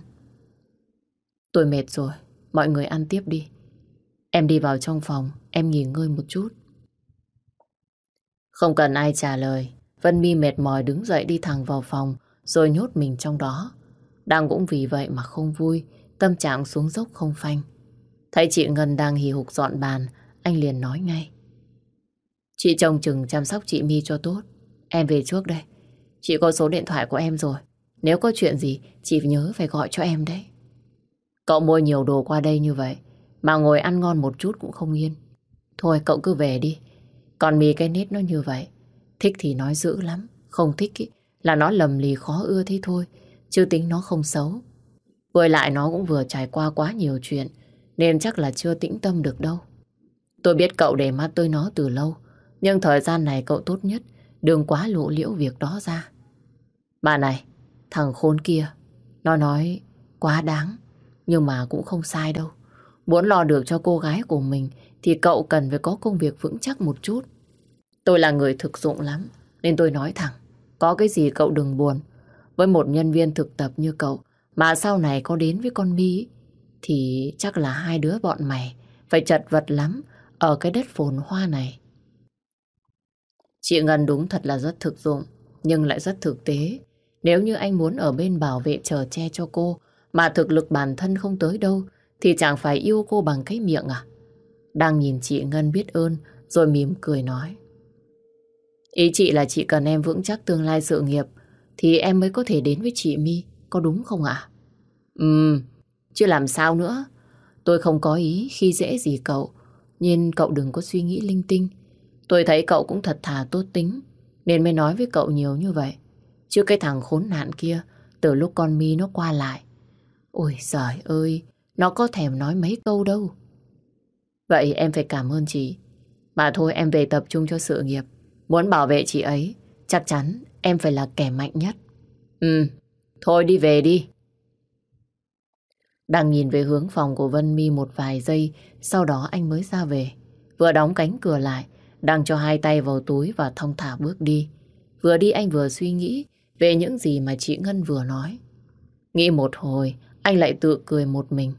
Tôi mệt rồi, mọi người ăn tiếp đi. Em đi vào trong phòng, em nghỉ ngơi một chút. Không cần ai trả lời, Vân Mi mệt mỏi đứng dậy đi thẳng vào phòng rồi nhốt mình trong đó. Đang cũng vì vậy mà không vui, tâm trạng xuống dốc không phanh. Thấy chị Ngân đang hì hục dọn bàn, anh liền nói ngay. Chị trông chừng chăm sóc chị Mi cho tốt. Em về trước đây. Chị có số điện thoại của em rồi. Nếu có chuyện gì, chị nhớ phải gọi cho em đấy. Cậu mua nhiều đồ qua đây như vậy, mà ngồi ăn ngon một chút cũng không yên. Thôi cậu cứ về đi. Còn mì cái nết nó như vậy. Thích thì nói dữ lắm. Không thích ý, là nó lầm lì khó ưa thế thôi. Chứ tính nó không xấu. Với lại nó cũng vừa trải qua quá nhiều chuyện. Nên chắc là chưa tĩnh tâm được đâu. Tôi biết cậu để mắt tôi nó từ lâu. Nhưng thời gian này cậu tốt nhất đừng quá lộ liễu việc đó ra. Bà này, thằng khốn kia, nó nói quá đáng, nhưng mà cũng không sai đâu. Muốn lo được cho cô gái của mình thì cậu cần phải có công việc vững chắc một chút. Tôi là người thực dụng lắm, nên tôi nói thẳng, có cái gì cậu đừng buồn. Với một nhân viên thực tập như cậu, mà sau này có đến với con Mỹ, thì chắc là hai đứa bọn mày phải chật vật lắm ở cái đất phồn hoa này. Chị Ngân đúng thật là rất thực dụng, nhưng lại rất thực tế. Nếu như anh muốn ở bên bảo vệ chờ che cho cô, mà thực lực bản thân không tới đâu, thì chẳng phải yêu cô bằng cái miệng à? Đang nhìn chị Ngân biết ơn, rồi mỉm cười nói. Ý chị là chị cần em vững chắc tương lai sự nghiệp, thì em mới có thể đến với chị My, có đúng không ạ? À? Ừm, chứ làm sao nữa. Tôi không có ý khi dễ gì cậu, nhưng cậu đừng có suy nghĩ linh tinh. Tôi thấy cậu cũng thật thà tốt tính, nên mới nói với cậu nhiều như vậy. Chứ cái thằng khốn nạn kia, từ lúc con mi nó qua lại. Ôi giời ơi, nó có thèm nói mấy câu đâu. Vậy em phải cảm ơn chị. Mà thôi em về tập trung cho sự nghiệp. Muốn bảo vệ chị ấy, chắc chắn em phải là kẻ mạnh nhất. Ừ, thôi đi về đi. Đang nhìn về hướng phòng của Vân Mi một vài giây, sau đó anh mới ra về. Vừa đóng cánh cửa lại, đang cho hai tay vào túi và thong thả bước đi. Vừa đi anh vừa suy nghĩ về những gì mà chị Ngân vừa nói. Nghĩ một hồi, anh lại tự cười một mình.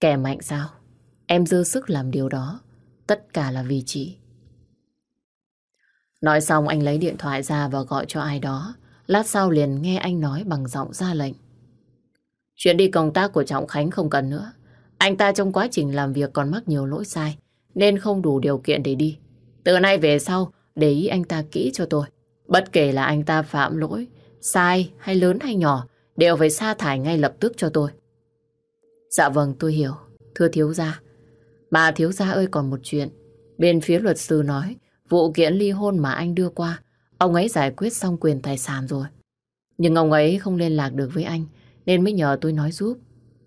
Kẻ mạnh sao? Em dư sức làm điều đó. Tất cả là vì chị. Nói xong anh lấy điện thoại ra và gọi cho ai đó. Lát sau liền nghe anh nói bằng giọng ra lệnh. Chuyện đi công tác của Trọng Khánh không cần nữa. Anh ta trong quá trình làm việc còn mắc nhiều lỗi sai, nên không đủ điều kiện để đi. Từ nay về sau, để ý anh ta kỹ cho tôi. Bất kể là anh ta phạm lỗi, sai hay lớn hay nhỏ, đều phải sa thải ngay lập tức cho tôi. Dạ vâng, tôi hiểu. Thưa thiếu gia. Bà thiếu gia ơi còn một chuyện. Bên phía luật sư nói, vụ kiện ly hôn mà anh đưa qua, ông ấy giải quyết xong quyền tài sản rồi. Nhưng ông ấy không liên lạc được với anh, nên mới nhờ tôi nói giúp.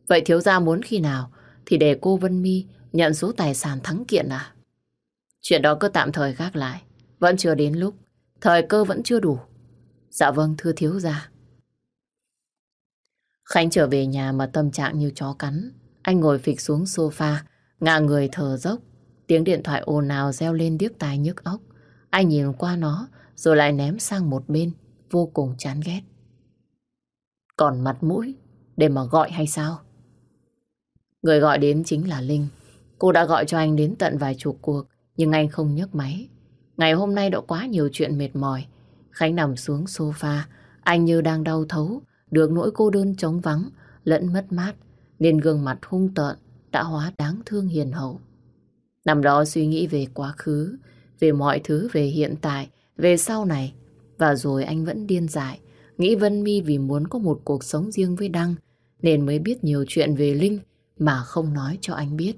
Vậy thiếu gia muốn khi nào thì để cô Vân Mi nhận số tài sản thắng kiện à? Chuyện đó cứ tạm thời gác lại. Vẫn chưa đến lúc. Thời cơ vẫn chưa đủ. Dạ vâng thưa thiếu gia. Khánh trở về nhà mà tâm trạng như chó cắn. Anh ngồi phịch xuống sofa, ngả người thở dốc. Tiếng điện thoại ồn ào reo lên điếc tai nhức óc. Anh nhìn qua nó rồi lại ném sang một bên, vô cùng chán ghét. Còn mặt mũi để mà gọi hay sao? Người gọi đến chính là Linh. Cô đã gọi cho anh đến tận vài chục cuộc, nhưng anh không nhấc máy. Ngày hôm nay đã quá nhiều chuyện mệt mỏi. Khánh nằm xuống sofa, anh như đang đau thấu, được nỗi cô đơn trống vắng, lẫn mất mát, nên gương mặt hung tợn đã hóa đáng thương hiền hậu. Nằm đó suy nghĩ về quá khứ, về mọi thứ về hiện tại, về sau này, và rồi anh vẫn điên dại, nghĩ Vân Mi vì muốn có một cuộc sống riêng với Đăng, nên mới biết nhiều chuyện về Linh mà không nói cho anh biết.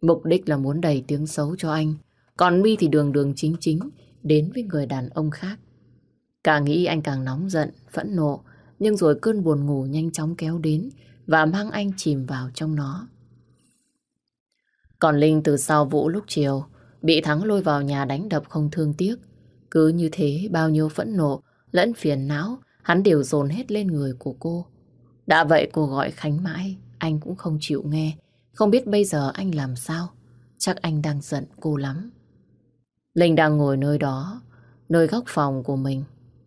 Mục đích là muốn đẩy tiếng xấu cho anh, còn Mi thì đường đường chính chính đến với người đàn ông khác. Càng nghĩ anh càng nóng giận, phẫn nộ, nhưng rồi cơn buồn ngủ nhanh chóng kéo đến và mang anh chìm vào trong nó. Còn Linh từ sau Vũ lúc chiều bị Thắng lôi vào nhà đánh đập không thương tiếc. Cứ như thế bao nhiêu phẫn nộ lẫn phiền não hắn đều dồn hết lên người của cô. Đã vậy cô gọi Khánh mãi anh cũng không chịu nghe. Không biết bây giờ anh làm sao. Chắc anh đang giận cô lắm. Linh đang ngồi nơi đó, nơi góc phòng của mình.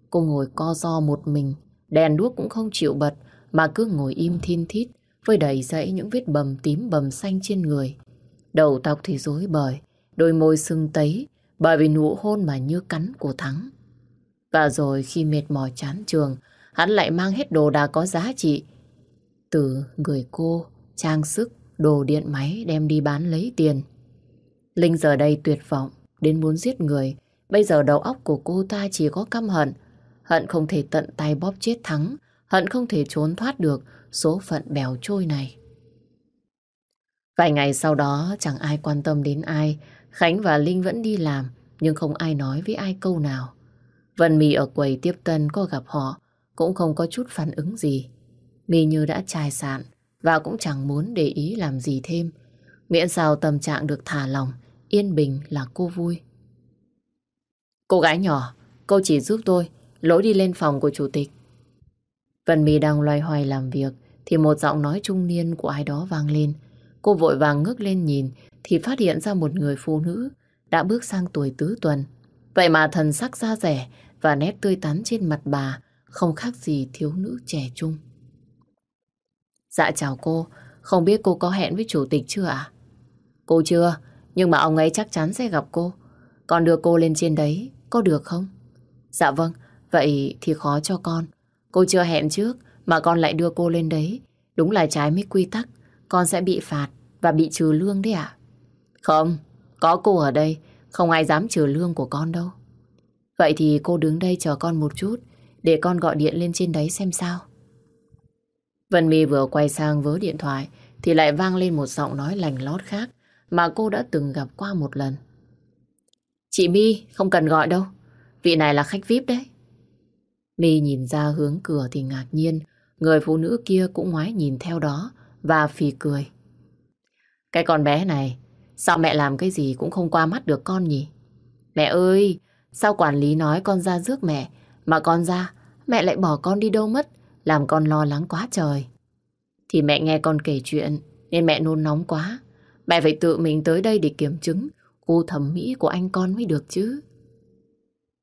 Cô ngồi co do một mình, đèn đuốc cũng không chịu bật, mà cứ ngồi im thiên thít, với đầy dãy những vết bầm tím bầm xanh trên người. Đầu tóc thì rối bời, đôi môi sưng tấy, bởi vì nụ hôn mà như cắn của Thắng. Và rồi khi mệt mỏi chán trường, hắn lại mang hết đồ đạc có giá trị. Từ người cô, trang sức, đồ điện máy đem đi bán lấy tiền. Linh giờ đây tuyệt vọng, đến muốn giết người. Bây giờ đầu óc của cô ta chỉ có căm hận. Hận không thể tận tay bóp chết Thắng. Hận không thể trốn thoát được số phận bèo trôi này. Vài ngày sau đó chẳng ai quan tâm đến ai. Khánh và Linh vẫn đi làm, nhưng không ai nói với ai câu nào. Vân Mì ở quầy tiếp tân có gặp họ, cũng không có chút phản ứng gì. Mì như đã chai sạn và cũng chẳng muốn để ý làm gì thêm. Miễn sao tâm trạng được thả lòng, yên bình là cô vui. Cô gái nhỏ, cô chỉ giúp tôi lối đi lên phòng của chủ tịch. Vân Mì đang loay hoay làm việc thì một giọng nói trung niên của ai đó vang lên. Cô vội vàng ngước lên nhìn thì phát hiện ra một người phụ nữ đã bước sang tuổi tứ tuần. Vậy mà thần sắc da rẻ và nét tươi tắn trên mặt bà không khác gì thiếu nữ trẻ trung. Dạ chào cô, không biết cô có hẹn với chủ tịch chưa ạ? Cô chưa, nhưng mà ông ấy chắc chắn sẽ gặp cô. Con đưa cô lên trên đấy, có được không? Dạ vâng, vậy thì khó cho con. Cô chưa hẹn trước mà con lại đưa cô lên đấy. Đúng là trái với quy tắc, con sẽ bị phạt và bị trừ lương đấy ạ. Không, có cô ở đây, không ai dám trừ lương của con đâu. Vậy thì cô đứng đây chờ con một chút, để con gọi điện lên trên đấy xem sao. Vân My vừa quay sang với điện thoại, thì lại vang lên một giọng nói lành lót khác mà cô đã từng gặp qua một lần. Chị My, không cần gọi đâu. Vị này là khách VIP đấy. My nhìn ra hướng cửa thì ngạc nhiên, người phụ nữ kia cũng ngoái nhìn theo đó và phì cười. Cái con bé này, sao mẹ làm cái gì cũng không qua mắt được con nhỉ? Mẹ ơi, sao quản lý nói con ra rước mẹ, mà con ra, mẹ lại bỏ con đi đâu mất, làm con lo lắng quá trời. Thì mẹ nghe con kể chuyện, nên mẹ nôn nóng quá. Mẹ phải tự mình tới đây để kiểm chứng gu thẩm mỹ của anh con mới được chứ.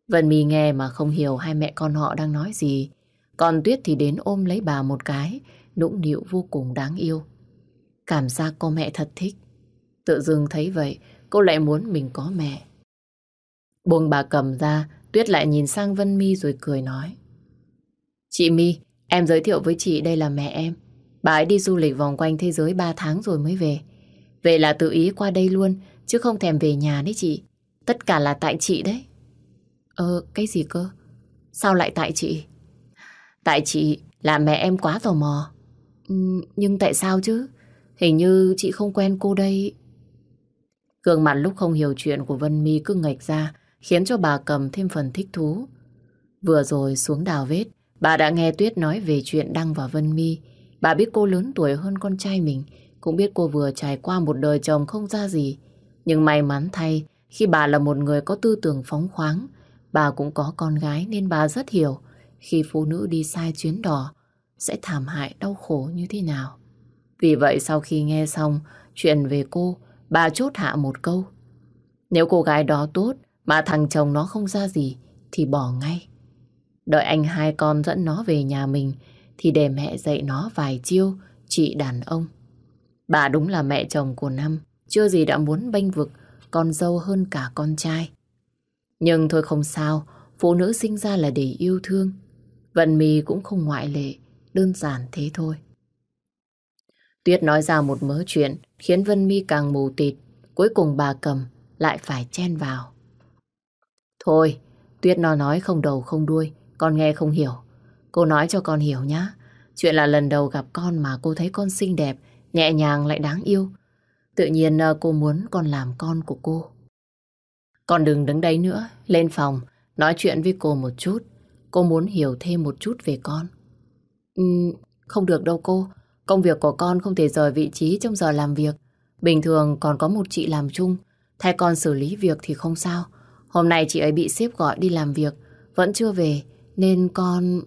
Vân My nghe mà không hiểu hai mẹ con họ đang nói gì. Còn Tuyết thì đến ôm lấy bà một cái, nũng nịu vô cùng đáng yêu. Cảm giác cô mẹ thật thích. Tự dưng thấy vậy, cô lại muốn mình có mẹ. Buông bà cầm ra, Tuyết lại nhìn sang Vân Mi rồi cười nói. Chị Mi, em giới thiệu với chị đây là mẹ em. Bà ấy đi du lịch vòng quanh thế giới 3 tháng rồi mới về. Về là tự ý qua đây luôn, chứ không thèm về nhà đấy chị. Tất cả là tại chị đấy. Ờ, cái gì cơ? Sao lại tại chị? Tại chị là mẹ em quá tò mò. Nhưng tại sao chứ? Hình như chị không quen cô đây. Gương mặt lúc không hiểu chuyện của Vân Mi cứ ngạch ra, khiến cho bà cầm thêm phần thích thú. Vừa rồi xuống đào vết, bà đã nghe Tuyết nói về chuyện Đăng và Vân Mi. Bà biết cô lớn tuổi hơn con trai mình, cũng biết cô vừa trải qua một đời chồng không ra gì. Nhưng may mắn thay, khi bà là một người có tư tưởng phóng khoáng, bà cũng có con gái nên bà rất hiểu khi phụ nữ đi sai chuyến đò sẽ thảm hại đau khổ như thế nào. Vì vậy sau khi nghe xong chuyện về cô, bà chốt hạ một câu. Nếu cô gái đó tốt mà thằng chồng nó không ra gì thì bỏ ngay. Đợi anh hai con dẫn nó về nhà mình thì để mẹ dạy nó vài chiêu chị đàn ông. Bà đúng là mẹ chồng của Năm, chưa gì đã muốn bênh vực con dâu hơn cả con trai. Nhưng thôi không sao, phụ nữ sinh ra là để yêu thương. Vân mì cũng không ngoại lệ, đơn giản thế thôi. Tuyết nói ra một mớ chuyện khiến Vân Mi càng mù tịt. Cuối cùng bà cầm lại phải chen vào. Thôi, Tuyết nó nói không đầu không đuôi, con nghe không hiểu. Cô nói cho con hiểu nhá. Chuyện là lần đầu gặp con mà cô thấy con xinh đẹp, nhẹ nhàng lại đáng yêu. Tự nhiên ờ, cô muốn con làm con của cô. Con đừng đứng đấy nữa, lên phòng, nói chuyện với cô một chút. Cô muốn hiểu thêm một chút về con. Ừ, không được đâu cô. Công việc của con không thể rời vị trí trong giờ làm việc. Bình thường còn có một chị làm chung. Thay con xử lý việc thì không sao. Hôm nay chị ấy bị sếp gọi đi làm việc. Vẫn chưa về. Nên con...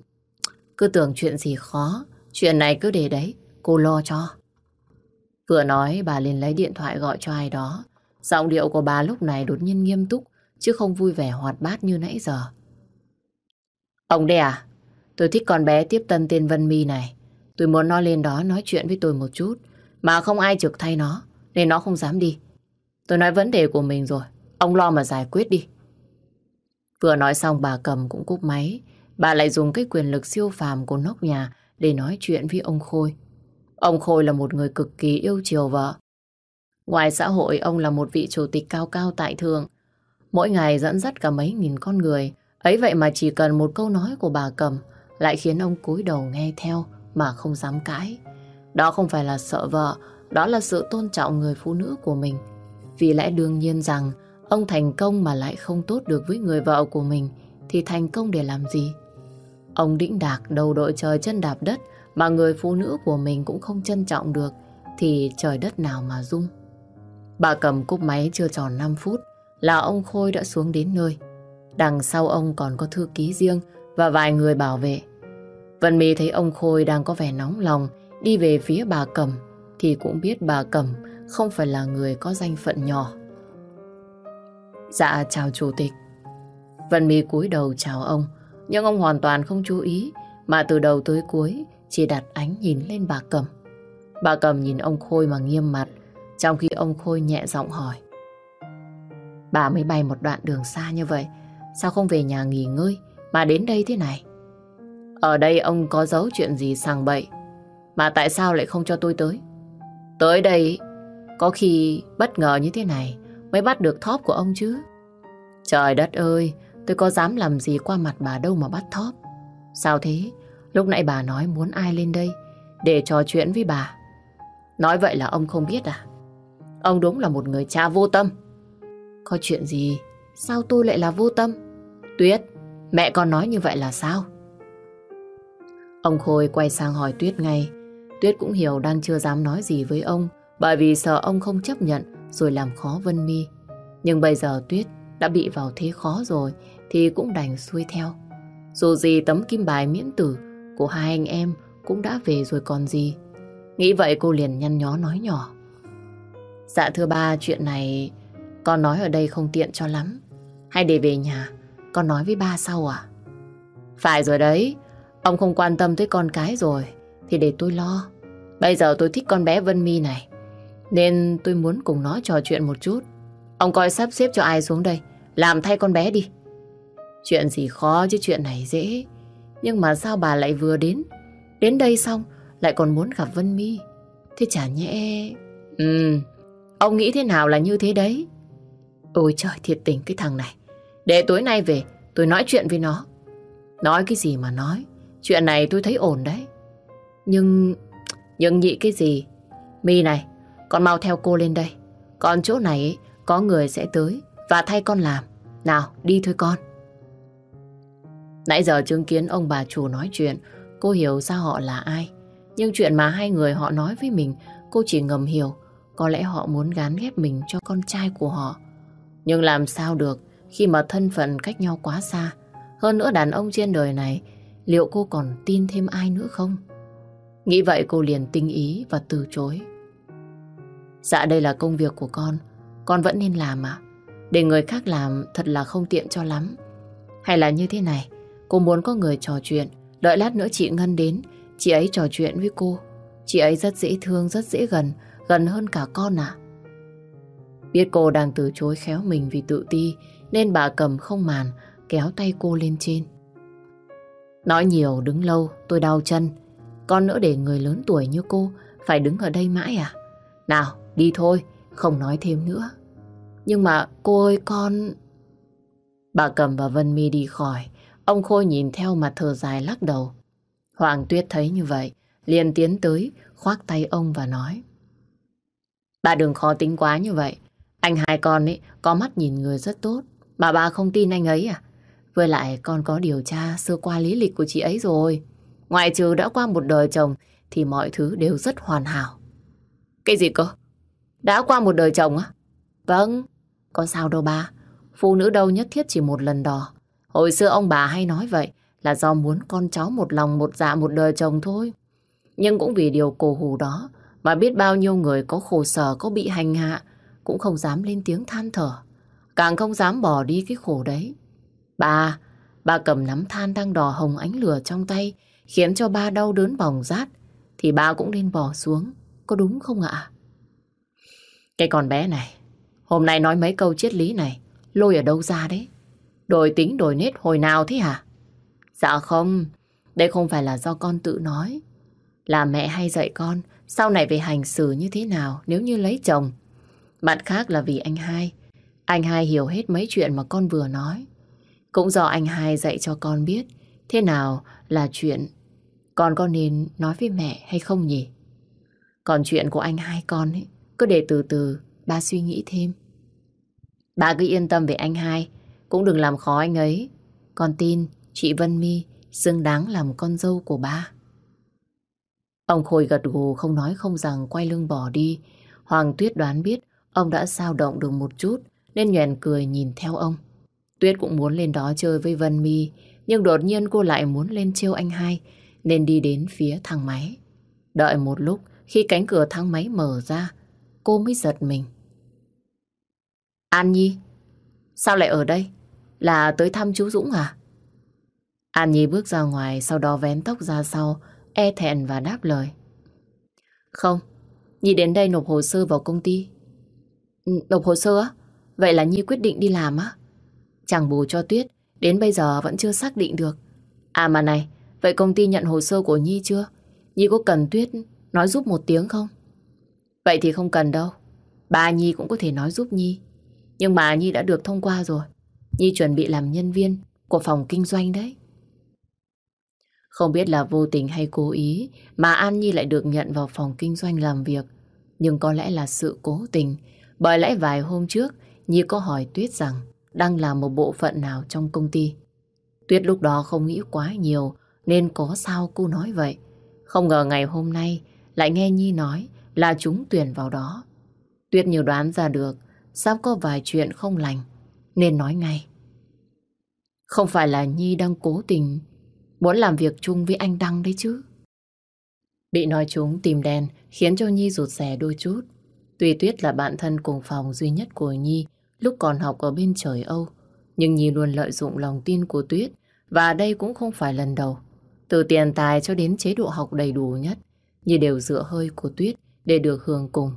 Cứ tưởng chuyện gì khó. Chuyện này cứ để đấy. Cô lo cho. Vừa nói, bà liền lấy điện thoại gọi cho ai đó. Giọng điệu của bà lúc này đột nhiên nghiêm túc. Chứ không vui vẻ hoạt bát như nãy giờ. Ông đây à? Tôi thích con bé tiếp tân tên Vân My này. Tôi muốn nó lên đó nói chuyện với tôi một chút. Mà không ai trực thay nó. Nên nó không dám đi. Tôi nói vấn đề của mình rồi. Ông lo mà giải quyết đi. Vừa nói xong bà cầm cũng cúp máy. Bà lại dùng cái quyền lực siêu phàm của nóc nhà để nói chuyện với ông Khôi. Ông Khôi là một người cực kỳ yêu chiều vợ. Ngoài xã hội, ông là một vị chủ tịch cao cao tại thượng. Mỗi ngày dẫn dắt cả mấy nghìn con người. Ấy vậy mà chỉ cần một câu nói của bà cầm lại khiến ông cúi đầu nghe theo mà không dám cãi. Đó không phải là sợ vợ, đó là sự tôn trọng người phụ nữ của mình. Vì lẽ đương nhiên rằng ông thành công mà lại không tốt được với người vợ của mình thì thành công để làm gì? Ông đĩnh đạc đầu đội trời chân đạp đất mà người phụ nữ của mình cũng không trân trọng được thì trời đất nào mà dung. Bà cầm cúp máy chưa tròn 5 phút là ông Khôi đã xuống đến nơi. Đằng sau ông còn có thư ký riêng và vài người bảo vệ. Vân My thấy ông Khôi đang có vẻ nóng lòng, đi về phía bà Cẩm, thì cũng biết bà Cẩm không phải là người có danh phận nhỏ. Dạ chào chủ tịch. Vân My cúi đầu chào ông, nhưng ông hoàn toàn không chú ý, mà từ đầu tới cuối chỉ đặt ánh nhìn lên bà Cẩm. Bà Cẩm nhìn ông Khôi mà nghiêm mặt, trong khi ông Khôi nhẹ giọng hỏi. Bà mới bay một đoạn đường xa như vậy, sao không về nhà nghỉ ngơi mà đến đây thế này? Ở đây ông có giấu chuyện gì sang bậy, Mà tại sao lại không cho tôi tới? Tới đây, Có khi bất ngờ như thế này Mới bắt được thóp của ông chứ. Trời đất ơi, Tôi có dám làm gì qua mặt bà đâu mà bắt thóp. Sao thế? Lúc nãy bà nói muốn ai lên đây Để trò chuyện với bà. Nói vậy là ông không biết à? Ông đúng là một người cha vô tâm. Có chuyện gì? Sao tôi lại là vô tâm? Tuyết! Mẹ con nói như vậy là sao Ông Khôi quay sang hỏi Tuyết ngay. Tuyết cũng hiểu đang chưa dám nói gì với ông bởi vì sợ ông không chấp nhận rồi làm khó Vân Mi. Nhưng bây giờ Tuyết đã bị vào thế khó rồi thì cũng đành xuôi theo. Dù gì tấm kim bài miễn tử của hai anh em cũng đã về rồi còn gì. Nghĩ vậy cô liền nhăn nhó nói nhỏ. Dạ thưa ba, chuyện này con nói ở đây không tiện cho lắm. Hay để về nhà, con nói với ba sau à? Phải rồi đấy, Ông không quan tâm tới con cái rồi Thì để tôi lo Bây giờ tôi thích con bé Vân Mi này Nên tôi muốn cùng nó trò chuyện một chút Ông coi sắp xếp cho ai xuống đây Làm thay con bé đi Chuyện gì khó chứ chuyện này dễ Nhưng mà sao bà lại vừa đến Đến đây xong lại còn muốn gặp Vân Mi. Thế chả nhẽ... Ừ, ông nghĩ thế nào là như thế đấy? Ôi trời thiệt tình cái thằng này. Để tối nay về, tôi nói chuyện với nó. Nói cái gì mà nói. Chuyện này tôi thấy ổn đấy. Nhưng... Nhưng nhị cái gì? Mi này, con mau theo cô lên đây. Còn chỗ này có người sẽ tới và thay con làm. Nào, đi thôi con. Nãy giờ chứng kiến ông bà chủ nói chuyện, cô hiểu ra họ là ai. Nhưng chuyện mà hai người họ nói với mình, cô chỉ ngầm hiểu. Có lẽ họ muốn gán ghép mình cho con trai của họ. Nhưng làm sao được khi mà thân phận cách nhau quá xa. Hơn nữa đàn ông trên đời này, liệu cô còn tin thêm ai nữa không? Nghĩ vậy cô liền tinh ý và từ chối. Dạ đây là công việc của con, con vẫn nên làm ạ. Để người khác làm thật là không tiện cho lắm. Hay là như thế này, cô muốn có người trò chuyện, đợi lát nữa chị Ngân đến, chị ấy trò chuyện với cô. Chị ấy rất dễ thương, rất dễ gần, gần hơn cả con à. Biết cô đang từ chối khéo mình vì tự ti, nên bà cầm không màn, kéo tay cô lên trên. Nói nhiều đứng lâu tôi đau chân, con nữa để người lớn tuổi như cô phải đứng ở đây mãi à? Nào, đi thôi, không nói thêm nữa. Nhưng mà cô ơi con... Bà cầm và Vân Mi đi khỏi. Ông Khôi nhìn theo mà thở dài lắc đầu. Hoàng Tuyết thấy như vậy, liền tiến tới, khoác tay ông và nói. Bà đừng khó tính quá như vậy. Anh hai con ấy có mắt nhìn người rất tốt. Mà bà không tin anh ấy à? Với lại con có điều tra sơ qua lý lịch của chị ấy rồi. Ngoại trừ đã qua một đời chồng thì mọi thứ đều rất hoàn hảo. Cái gì cơ? Đã qua một đời chồng á? Vâng, con sao đâu ba. Phụ nữ đâu nhất thiết chỉ một lần đò. Hồi xưa ông bà hay nói vậy là do muốn con cháu một lòng một dạ một đời chồng thôi. Nhưng cũng vì điều cổ hủ đó mà biết bao nhiêu người có khổ sở, có bị hành hạ cũng không dám lên tiếng than thở. Càng không dám bỏ đi cái khổ đấy. Ba, ba cầm nắm than đang đỏ hồng ánh lửa trong tay khiến cho ba đau đớn bỏng rát thì ba cũng nên bỏ xuống. Có đúng không ạ? Cái con bé này hôm nay nói mấy câu triết lý này lôi ở đâu ra đấy? Đổi tính đổi nết hồi nào thế hả? Dạ không, đây không phải là do con tự nói. Là mẹ hay dạy con sau này về hành xử như thế nào nếu như lấy chồng. Mặt khác là vì anh hai. Anh hai hiểu hết mấy chuyện mà con vừa nói. Cũng do anh hai dạy cho con biết thế nào là chuyện con có nên nói với mẹ hay không nhỉ? Còn chuyện của anh hai con ấy, cứ để từ từ ba suy nghĩ thêm. Bà cứ yên tâm về anh hai, cũng đừng làm khó anh ấy. Con tin chị Vân My xứng đáng làm con dâu của ba. Ông Khôi gật gù không nói không rằng quay lưng bỏ đi. Hoàng Tuyết đoán biết ông đã sao động được một chút nên nhoèn cười nhìn theo ông. Tuyết cũng muốn lên đó chơi với Vân Mi, nhưng đột nhiên cô lại muốn lên trêu anh hai nên đi đến phía thang máy. Đợi một lúc khi cánh cửa thang máy mở ra cô mới giật mình. An Nhi, sao lại ở đây? Là tới thăm chú Dũng à? An Nhi bước ra ngoài sau đó vén tóc ra sau e thẹn và đáp lời. Không, Nhi đến đây nộp hồ sơ vào công ty. Nộp hồ sơ á? Vậy là Nhi quyết định đi làm á? Chẳng bù cho Tuyết, đến bây giờ vẫn chưa xác định được. À mà này, vậy công ty nhận hồ sơ của Nhi chưa? Nhi có cần Tuyết nói giúp một tiếng không? Vậy thì không cần đâu. Bà Nhi cũng có thể nói giúp Nhi. Nhưng mà Nhi đã được thông qua rồi. Nhi chuẩn bị làm nhân viên của phòng kinh doanh đấy. Không biết là vô tình hay cố ý mà An Nhi lại được nhận vào phòng kinh doanh làm việc. Nhưng có lẽ là sự cố tình. Bởi lẽ vài hôm trước Nhi có hỏi Tuyết rằng đang làm một bộ phận nào trong công ty. Tuyết lúc đó không nghĩ quá nhiều, nên có sao cô nói vậy. Không ngờ ngày hôm nay lại nghe Nhi nói là chúng tuyển vào đó. Tuyết nhiều đoán ra được, sắp có vài chuyện không lành, nên nói ngay. Không phải là Nhi đang cố tình Muốn làm việc chung với anh Đăng đấy chứ. Bị nói chúng tìm đèn khiến cho Nhi rụt rè đôi chút. Tuy Tuyết là bạn thân cùng phòng duy nhất của Nhi lúc còn học ở bên trời Âu, nhưng Nhi luôn lợi dụng lòng tin của Tuyết và đây cũng không phải lần đầu. Từ tiền tài cho đến chế độ học đầy đủ nhất, Nhi đều dựa hơi của Tuyết để được hưởng cùng.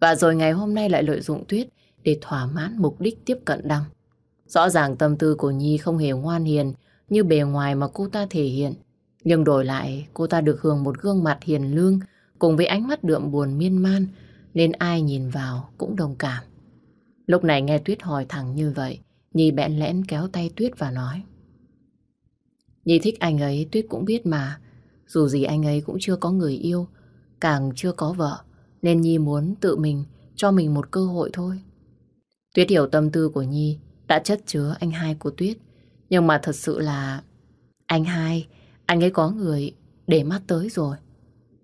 Và rồi ngày hôm nay lại lợi dụng Tuyết để thỏa mãn mục đích tiếp cận Đăng. Rõ ràng tâm tư của Nhi không hề ngoan hiền như bề ngoài mà cô ta thể hiện. Nhưng đổi lại cô ta được hưởng một gương mặt hiền lương cùng với ánh mắt đượm buồn miên man nên ai nhìn vào cũng đồng cảm. Lúc này nghe Tuyết hỏi thẳng như vậy, Nhi bẽn lẽn kéo tay Tuyết và nói. Nhi thích anh ấy, Tuyết cũng biết mà. Dù gì anh ấy cũng chưa có người yêu, Càng chưa có vợ, Nên Nhi muốn tự mình, cho mình một cơ hội thôi. Tuyết hiểu tâm tư của Nhi, Đã chất chứa anh hai của Tuyết. Nhưng mà thật sự là Anh hai, Anh ấy có người để mắt tới rồi.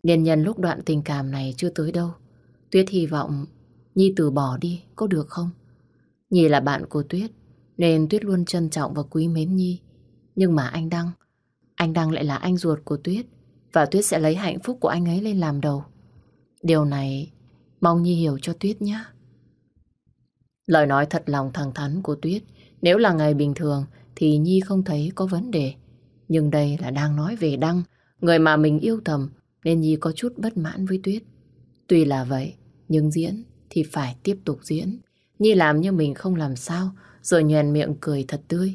Nên nhân lúc đoạn tình cảm này chưa tới đâu, Tuyết hy vọng Nhi từ bỏ đi, có được không? Nhi là bạn của Tuyết, Nên Tuyết luôn trân trọng và quý mến Nhi. Nhưng mà anh Đăng Anh Đăng lại là anh ruột của Tuyết, Và Tuyết sẽ lấy hạnh phúc của anh ấy lên làm đầu. Điều này, Mong Nhi hiểu cho Tuyết nhé. Lời nói thật lòng thẳng thắn của Tuyết, Nếu là ngày bình thường Thì Nhi không thấy có vấn đề. Nhưng đây là đang nói về Đăng, Người mà mình yêu thầm, Nên Nhi có chút bất mãn với Tuyết. Tuy là vậy, Nhưng diễn thì phải tiếp tục diễn Nhi làm như mình không làm sao, rồi nhoèn miệng cười thật tươi.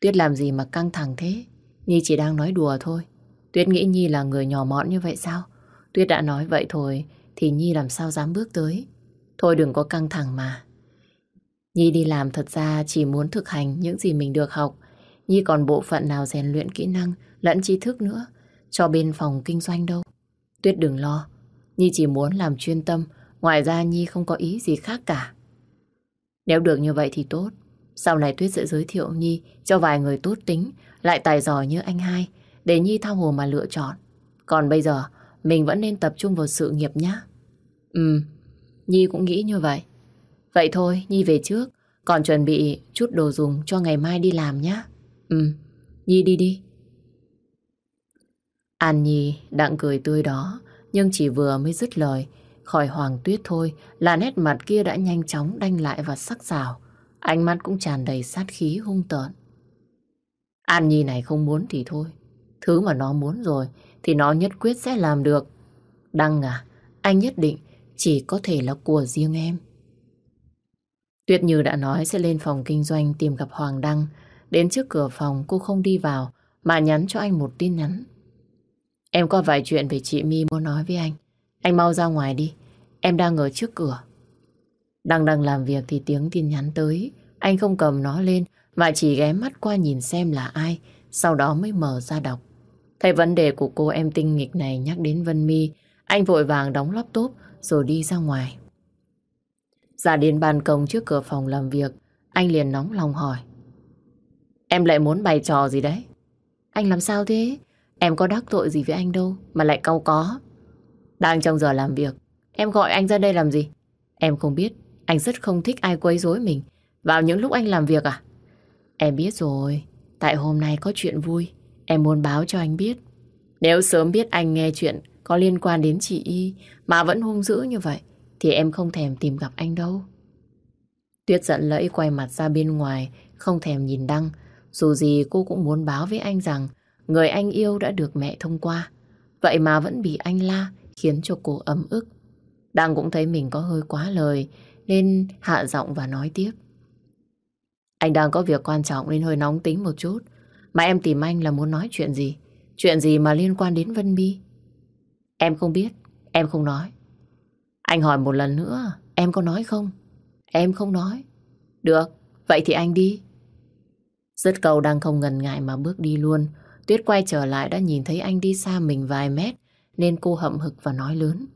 Tuyết làm gì mà căng thẳng thế? Nhi chỉ đang nói đùa thôi. Tuyết nghĩ Nhi là người nhỏ mọn như vậy sao? Tuyết đã nói vậy thôi, thì Nhi làm sao dám bước tới? Thôi đừng có căng thẳng mà. Nhi đi làm thật ra chỉ muốn thực hành những gì mình được học. Nhi còn bộ phận nào rèn luyện kỹ năng lẫn trí thức nữa cho bên phòng kinh doanh đâu. Tuyết đừng lo. Nhi chỉ muốn làm chuyên tâm Ngoài ra Nhi không có ý gì khác cả. Nếu được như vậy thì tốt. Sau này Tuyết sẽ giới thiệu Nhi cho vài người tốt tính, lại tài giỏi như anh hai, để Nhi thao hồ mà lựa chọn. Còn bây giờ, mình vẫn nên tập trung vào sự nghiệp nhé. Ừ, Nhi cũng nghĩ như vậy. Vậy thôi, Nhi về trước, còn chuẩn bị chút đồ dùng cho ngày mai đi làm nhé. Ừ, Nhi đi đi. An Nhi đặng cười tươi đó, nhưng chỉ vừa mới dứt lời Khỏi Hoàng Tuyết thôi là nét mặt kia đã nhanh chóng đanh lại và sắc sảo. Ánh mắt cũng tràn đầy sát khí hung tợn. An Nhi này không muốn thì thôi. Thứ mà nó muốn rồi thì nó nhất quyết sẽ làm được. Đăng à, anh nhất định chỉ có thể là của riêng em. Tuyết Như đã nói sẽ lên phòng kinh doanh tìm gặp Hoàng Đăng. Đến trước cửa phòng cô không đi vào mà nhắn cho anh một tin nhắn. Em có vài chuyện về chị My muốn nói với anh. Anh mau ra ngoài đi, em đang ở trước cửa. Đang đang làm việc thì tiếng tin nhắn tới, anh không cầm nó lên mà chỉ ghé mắt qua nhìn xem là ai, sau đó mới mở ra đọc. Thấy vấn đề của cô em tinh nghịch này nhắc đến Vân Mi, anh vội vàng đóng laptop rồi đi ra ngoài. Ra đến ban công trước cửa phòng làm việc, anh liền nóng lòng hỏi. Em lại muốn bày trò gì đấy? Anh làm sao thế? Em có đắc tội gì với anh đâu, mà lại cau có. Đang trong giờ làm việc, Em gọi anh ra đây làm gì? Em không biết, Anh rất không thích ai quấy rối mình. Vào những lúc anh làm việc à? Em biết rồi, Tại hôm nay có chuyện vui, Em muốn báo cho anh biết. Nếu sớm biết anh nghe chuyện Có liên quan đến chị Y Mà vẫn hung dữ như vậy, Thì em không thèm tìm gặp anh đâu. Tuyết giận lẫy quay mặt ra bên ngoài, Không thèm nhìn Đăng. Dù gì cô cũng muốn báo với anh rằng Người anh yêu đã được mẹ thông qua Vậy mà vẫn bị anh la khiến cho cô ấm ức. Đang cũng thấy mình có hơi quá lời nên hạ giọng và nói tiếp. Anh đang có việc quan trọng nên hơi nóng tính một chút. Mà em tìm anh là muốn nói chuyện gì? Chuyện gì mà liên quan đến Vân Bi? Em không biết, em không nói. Anh hỏi một lần nữa, em có nói không? Em không nói. Được, vậy thì anh đi. Dứt cầu đang không ngần ngại mà bước đi luôn. Tuyết quay trở lại đã nhìn thấy anh đi xa mình vài mét nên cô hậm hực và nói lớn.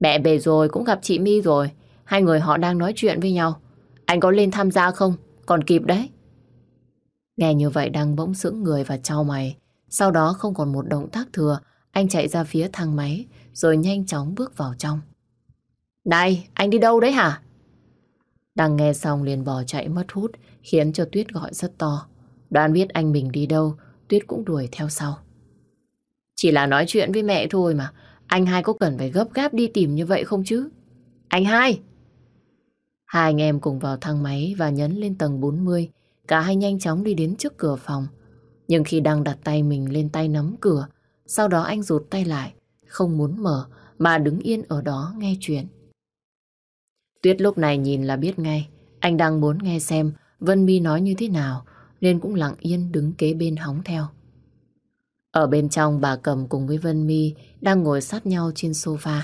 Mẹ về rồi cũng gặp chị My rồi. Hai người họ đang nói chuyện với nhau. Anh có lên tham gia không? Còn kịp đấy. Nghe như vậy đang bỗng sững người và trao mày. Sau đó không còn một động tác thừa. Anh chạy ra phía thang máy rồi nhanh chóng bước vào trong. Này, anh đi đâu đấy hả? Đang nghe xong liền bỏ chạy mất hút khiến cho Tuyết gọi rất to. Đoán biết anh mình đi đâu, Tuyết cũng đuổi theo sau. Chỉ là nói chuyện với mẹ thôi mà. Anh hai có cần phải gấp gáp đi tìm như vậy không chứ? Anh hai! Hai anh em cùng vào thang máy và nhấn lên tầng 40. Cả hai nhanh chóng đi đến trước cửa phòng. Nhưng khi đang đặt tay mình lên tay nắm cửa, sau đó anh rụt tay lại, không muốn mở mà đứng yên ở đó nghe chuyện. Tuyết lúc này nhìn là biết ngay, anh đang muốn nghe xem Vân Mi nói như thế nào, nên cũng lặng yên đứng kế bên hóng theo. Ở bên trong bà Cầm cùng với Vân Mi đang ngồi sát nhau trên sofa.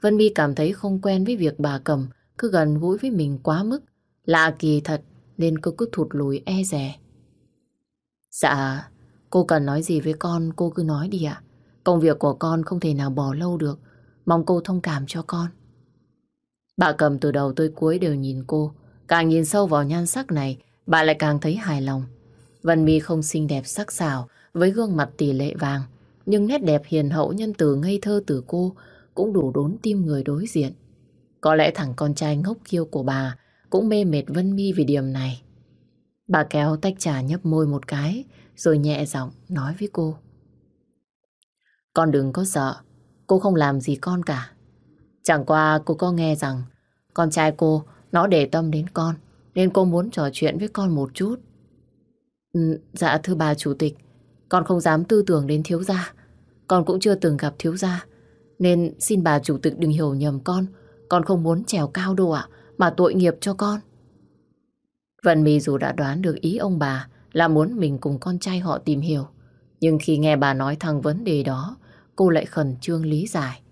Vân Mi cảm thấy không quen với việc bà Cầm cứ gần gũi với mình quá mức. Lạ kỳ thật nên cô cứ thụt lùi e rè. Dạ, cô cần nói gì với con cô cứ nói đi ạ. Công việc của con không thể nào bỏ lâu được. Mong cô thông cảm cho con. Bà cầm từ đầu tới cuối đều nhìn cô. Càng nhìn sâu vào nhan sắc này, bà lại càng thấy hài lòng. Vân Mi không xinh đẹp sắc sảo với gương mặt tỷ lệ vàng, nhưng nét đẹp hiền hậu nhân từ ngây thơ từ cô cũng đủ đốn tim người đối diện. Có lẽ thằng con trai ngốc kiêu của bà cũng mê mệt Vân Mi vì điểm này. Bà kéo tách trà nhấp môi một cái, rồi nhẹ giọng nói với cô. Con đừng có sợ, cô không làm gì con cả. Chẳng qua cô có nghe rằng con trai cô nó để tâm đến con, nên cô muốn trò chuyện với con một chút. Ừ, dạ thưa bà chủ tịch, con không dám tư tưởng đến thiếu gia. Con cũng chưa từng gặp thiếu gia, nên xin bà chủ tịch đừng hiểu nhầm con. Con không muốn trèo cao đâu ạ, mà tội nghiệp cho con. Vân mì dù đã đoán được ý ông bà là muốn mình cùng con trai họ tìm hiểu, nhưng khi nghe bà nói thằng vấn đề đó, cô lại khẩn trương lý giải.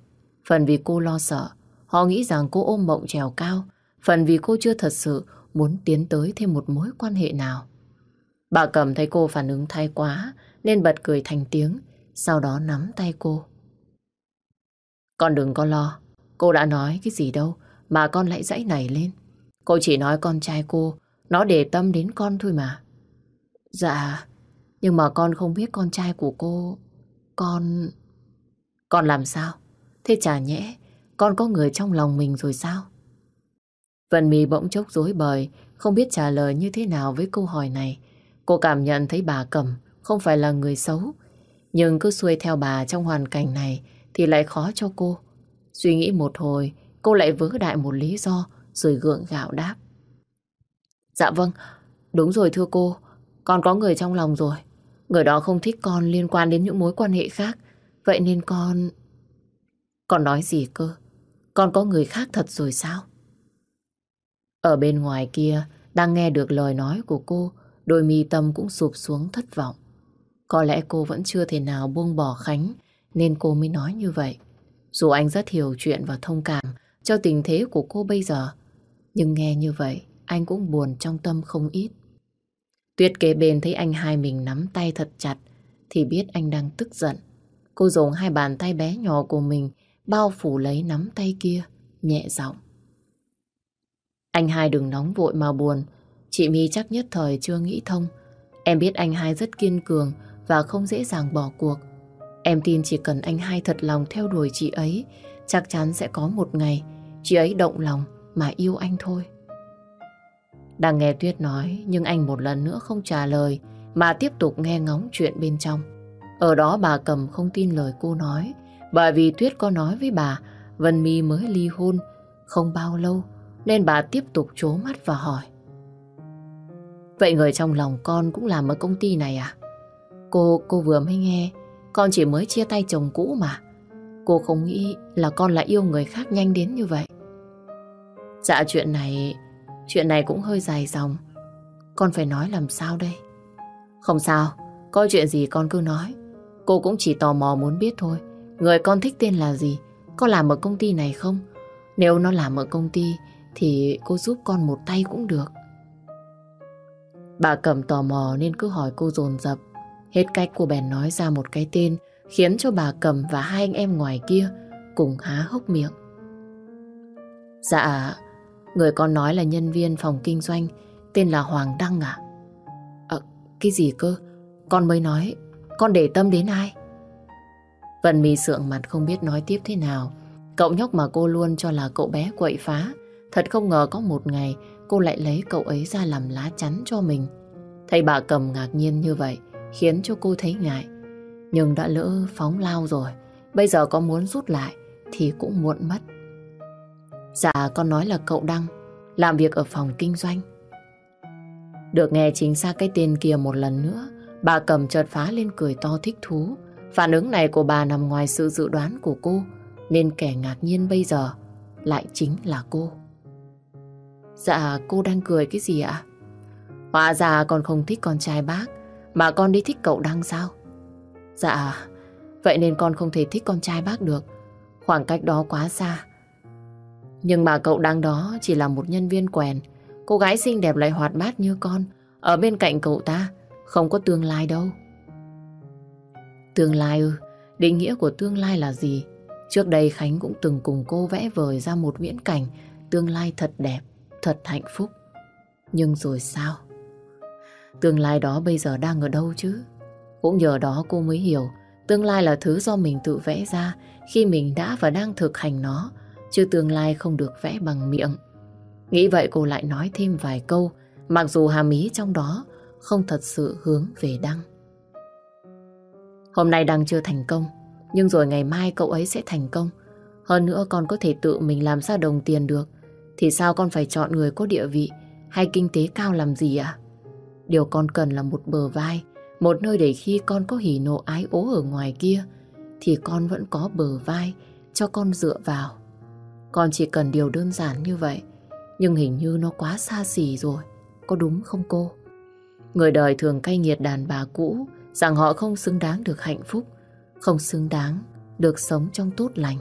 Phần vì cô lo sợ, họ nghĩ rằng cô ôm mộng trèo cao, phần vì cô chưa thật sự muốn tiến tới thêm một mối quan hệ nào. Bà cầm thấy cô phản ứng thay quá, nên bật cười thành tiếng, sau đó nắm tay cô. Con đừng có lo, cô đã nói cái gì đâu mà con lại dãy nảy lên. Cô chỉ nói con trai cô, nó để tâm đến con thôi mà. Dạ, nhưng mà con không biết con trai của cô, con... Con làm sao? Thế chả nhẽ, con có người trong lòng mình rồi sao? Vân Mì bỗng chốc rối bời, không biết trả lời như thế nào với câu hỏi này. Cô cảm nhận thấy bà Cẩm không phải là người xấu, nhưng cứ xuôi theo bà trong hoàn cảnh này thì lại khó cho cô. Suy nghĩ một hồi, cô lại vớ đại một lý do rồi gượng gạo đáp. Dạ vâng, đúng rồi thưa cô, con có người trong lòng rồi. Người đó không thích con liên quan đến những mối quan hệ khác, vậy nên con... Con nói gì cơ? Con có người khác thật rồi sao? Ở bên ngoài kia, đang nghe được lời nói của cô, đôi mi tâm cũng sụp xuống thất vọng. Có lẽ cô vẫn chưa thể nào buông bỏ Khánh, nên cô mới nói như vậy. Dù anh rất hiểu chuyện và thông cảm cho tình thế của cô bây giờ, nhưng nghe như vậy, anh cũng buồn trong tâm không ít. Tuyết kế bên thấy anh hai mình nắm tay thật chặt, thì biết anh đang tức giận. Cô dùng hai bàn tay bé nhỏ của mình bao phủ lấy nắm tay kia, nhẹ giọng. Anh hai đừng nóng vội mà buồn, chị My chắc nhất thời chưa nghĩ thông. Em biết anh hai rất kiên cường và không dễ dàng bỏ cuộc. Em tin chỉ cần anh hai thật lòng theo đuổi chị ấy, chắc chắn sẽ có một ngày chị ấy động lòng mà yêu anh thôi. Đang nghe Tuyết nói nhưng anh một lần nữa không trả lời mà tiếp tục nghe ngóng chuyện bên trong. Ở đó bà cầm không tin lời cô nói bởi vì Tuyết có nói với bà Vân My mới ly hôn không bao lâu nên bà tiếp tục chố mắt và hỏi. Vậy người trong lòng con cũng làm ở công ty này à? Cô, cô vừa mới nghe con chỉ mới chia tay chồng cũ mà. Cô không nghĩ là con lại yêu người khác nhanh đến như vậy. Dạ chuyện này, chuyện này cũng hơi dài dòng. Con phải nói làm sao đây? Không sao, có chuyện gì con cứ nói. Cô cũng chỉ tò mò muốn biết thôi. Người con thích tên là gì? Có làm ở công ty này không? Nếu nó làm ở công ty thì cô giúp con một tay cũng được. Bà cầm tò mò nên cứ hỏi cô dồn dập. Hết cách cô bèn nói ra một cái tên khiến cho bà cầm và hai anh em ngoài kia cùng há hốc miệng. Dạ, người con nói là nhân viên phòng kinh doanh tên là Hoàng Đăng à? À, cái gì cơ? Con mới nói, con để tâm đến ai? Vân mì sượng mặt không biết nói tiếp thế nào. Cậu nhóc mà cô luôn cho là cậu bé quậy phá. Thật không ngờ có một ngày cô lại lấy cậu ấy ra làm lá chắn cho mình. Thấy bà cầm ngạc nhiên như vậy, khiến cho cô thấy ngại. Nhưng đã lỡ phóng lao rồi, bây giờ có muốn rút lại thì cũng muộn mất. Dạ con nói là cậu Đăng, làm việc ở phòng kinh doanh. Được nghe chính xác cái tên kia một lần nữa, bà cầm chợt phá lên cười to thích thú. Phản ứng này của bà nằm ngoài sự dự đoán của cô, nên kẻ ngạc nhiên bây giờ lại chính là cô. Dạ cô đang cười cái gì ạ? Hóa ra con không thích con trai bác, mà con đi thích cậu Đăng sao? Dạ, vậy nên con không thể thích con trai bác được. Khoảng cách đó quá xa. Nhưng mà cậu đăng đó chỉ là một nhân viên quèn. Cô gái xinh đẹp lại hoạt bát như con. Ở bên cạnh cậu ta, không có tương lai đâu. Tương lai ư? Định nghĩa của tương lai là gì? Trước đây Khánh cũng từng cùng cô vẽ vời ra một viễn cảnh tương lai thật đẹp, thật hạnh phúc. Nhưng rồi sao? Tương lai đó bây giờ đang ở đâu chứ? Cũng nhờ đó cô mới hiểu tương lai là thứ do mình tự vẽ ra khi mình đã và đang thực hành nó, chứ tương lai không được vẽ bằng miệng. Nghĩ vậy cô lại nói thêm vài câu, mặc dù hàm ý trong đó không thật sự hướng về Đăng. Hôm nay Đăng chưa thành công, nhưng rồi ngày mai cậu ấy sẽ thành công. Hơn nữa con có thể tự mình làm ra đồng tiền được, thì sao con phải chọn người có địa vị hay kinh tế cao làm gì ạ? Điều con cần là một bờ vai, một nơi để khi con có hỉ nộ ái ố ở ngoài kia, thì con vẫn có bờ vai cho con dựa vào. Con chỉ cần điều đơn giản như vậy, nhưng hình như nó quá xa xỉ rồi, có đúng không cô? Người đời thường cay nghiệt đàn bà cũ rằng họ không xứng đáng được hạnh phúc, không xứng đáng được sống trong tốt lành.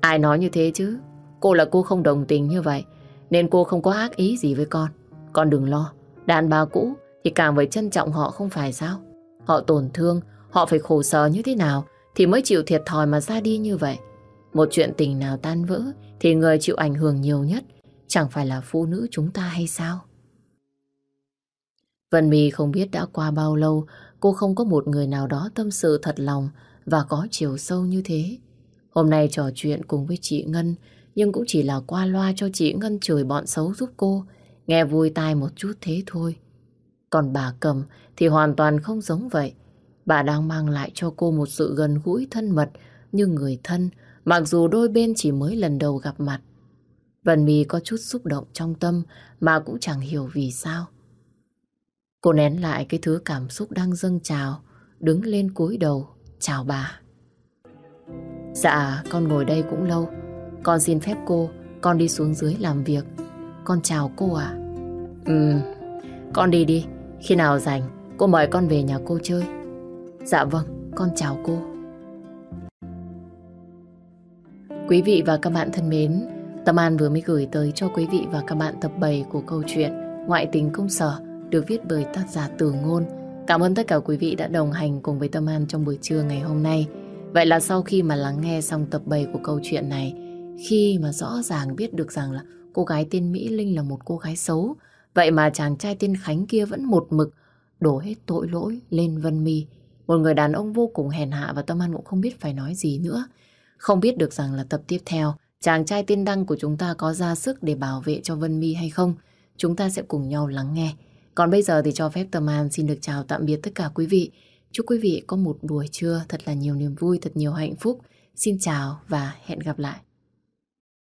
Ai nói như thế chứ? Cô là cô không đồng tình như vậy, nên cô không có ác ý gì với con. Con đừng lo, đàn bà cũ thì càng phải trân trọng họ không phải sao? Họ tổn thương, họ phải khổ sở như thế nào thì mới chịu thiệt thòi mà ra đi như vậy. Một chuyện tình nào tan vỡ thì người chịu ảnh hưởng nhiều nhất chẳng phải là phụ nữ chúng ta hay sao? Vân My không biết đã qua bao lâu cô không có một người nào đó tâm sự thật lòng và có chiều sâu như thế. Hôm nay trò chuyện cùng với chị Ngân nhưng cũng chỉ là qua loa cho chị Ngân chửi bọn xấu giúp cô nghe vui tai một chút thế thôi. Còn bà Cầm thì hoàn toàn không giống vậy. Bà đang mang lại cho cô một sự gần gũi thân mật như người thân mặc dù đôi bên chỉ mới lần đầu gặp mặt. Vân My có chút xúc động trong tâm mà cũng chẳng hiểu vì sao. Cô nén lại cái thứ cảm xúc đang dâng trào, đứng lên cúi đầu, chào bà. Dạ, con ngồi đây cũng lâu. Con xin phép cô, con đi xuống dưới làm việc. Con chào cô ạ. À? Ừ, con đi đi. Khi nào rảnh, cô mời con về nhà cô chơi. Dạ vâng, con chào cô. Quý vị và các bạn thân mến, Tâm An vừa mới gửi tới cho quý vị và các bạn tập 7 của câu chuyện Ngoại tình công sở được viết bởi tác giả Từ Ngôn. Cảm ơn tất cả quý vị đã đồng hành cùng với Tâm An trong buổi trưa ngày hôm nay. Vậy là sau khi mà lắng nghe xong tập 7 của câu chuyện này, khi mà rõ ràng biết được rằng là cô gái tên Mỹ Linh là một cô gái xấu, vậy mà chàng trai tên Khánh kia vẫn một mực đổ hết tội lỗi lên Vân Mi. Một người đàn ông vô cùng hèn hạ và Tâm An cũng không biết phải nói gì nữa. Không biết được rằng là tập tiếp theo chàng trai tên đăng của chúng ta có ra sức để bảo vệ cho Vân Mi hay không? Chúng ta sẽ cùng nhau lắng nghe. Còn bây giờ thì cho phép Tâm An xin được chào tạm biệt tất cả quý vị. Chúc quý vị có một buổi trưa thật là nhiều niềm vui, thật nhiều hạnh phúc. Xin chào và hẹn gặp lại.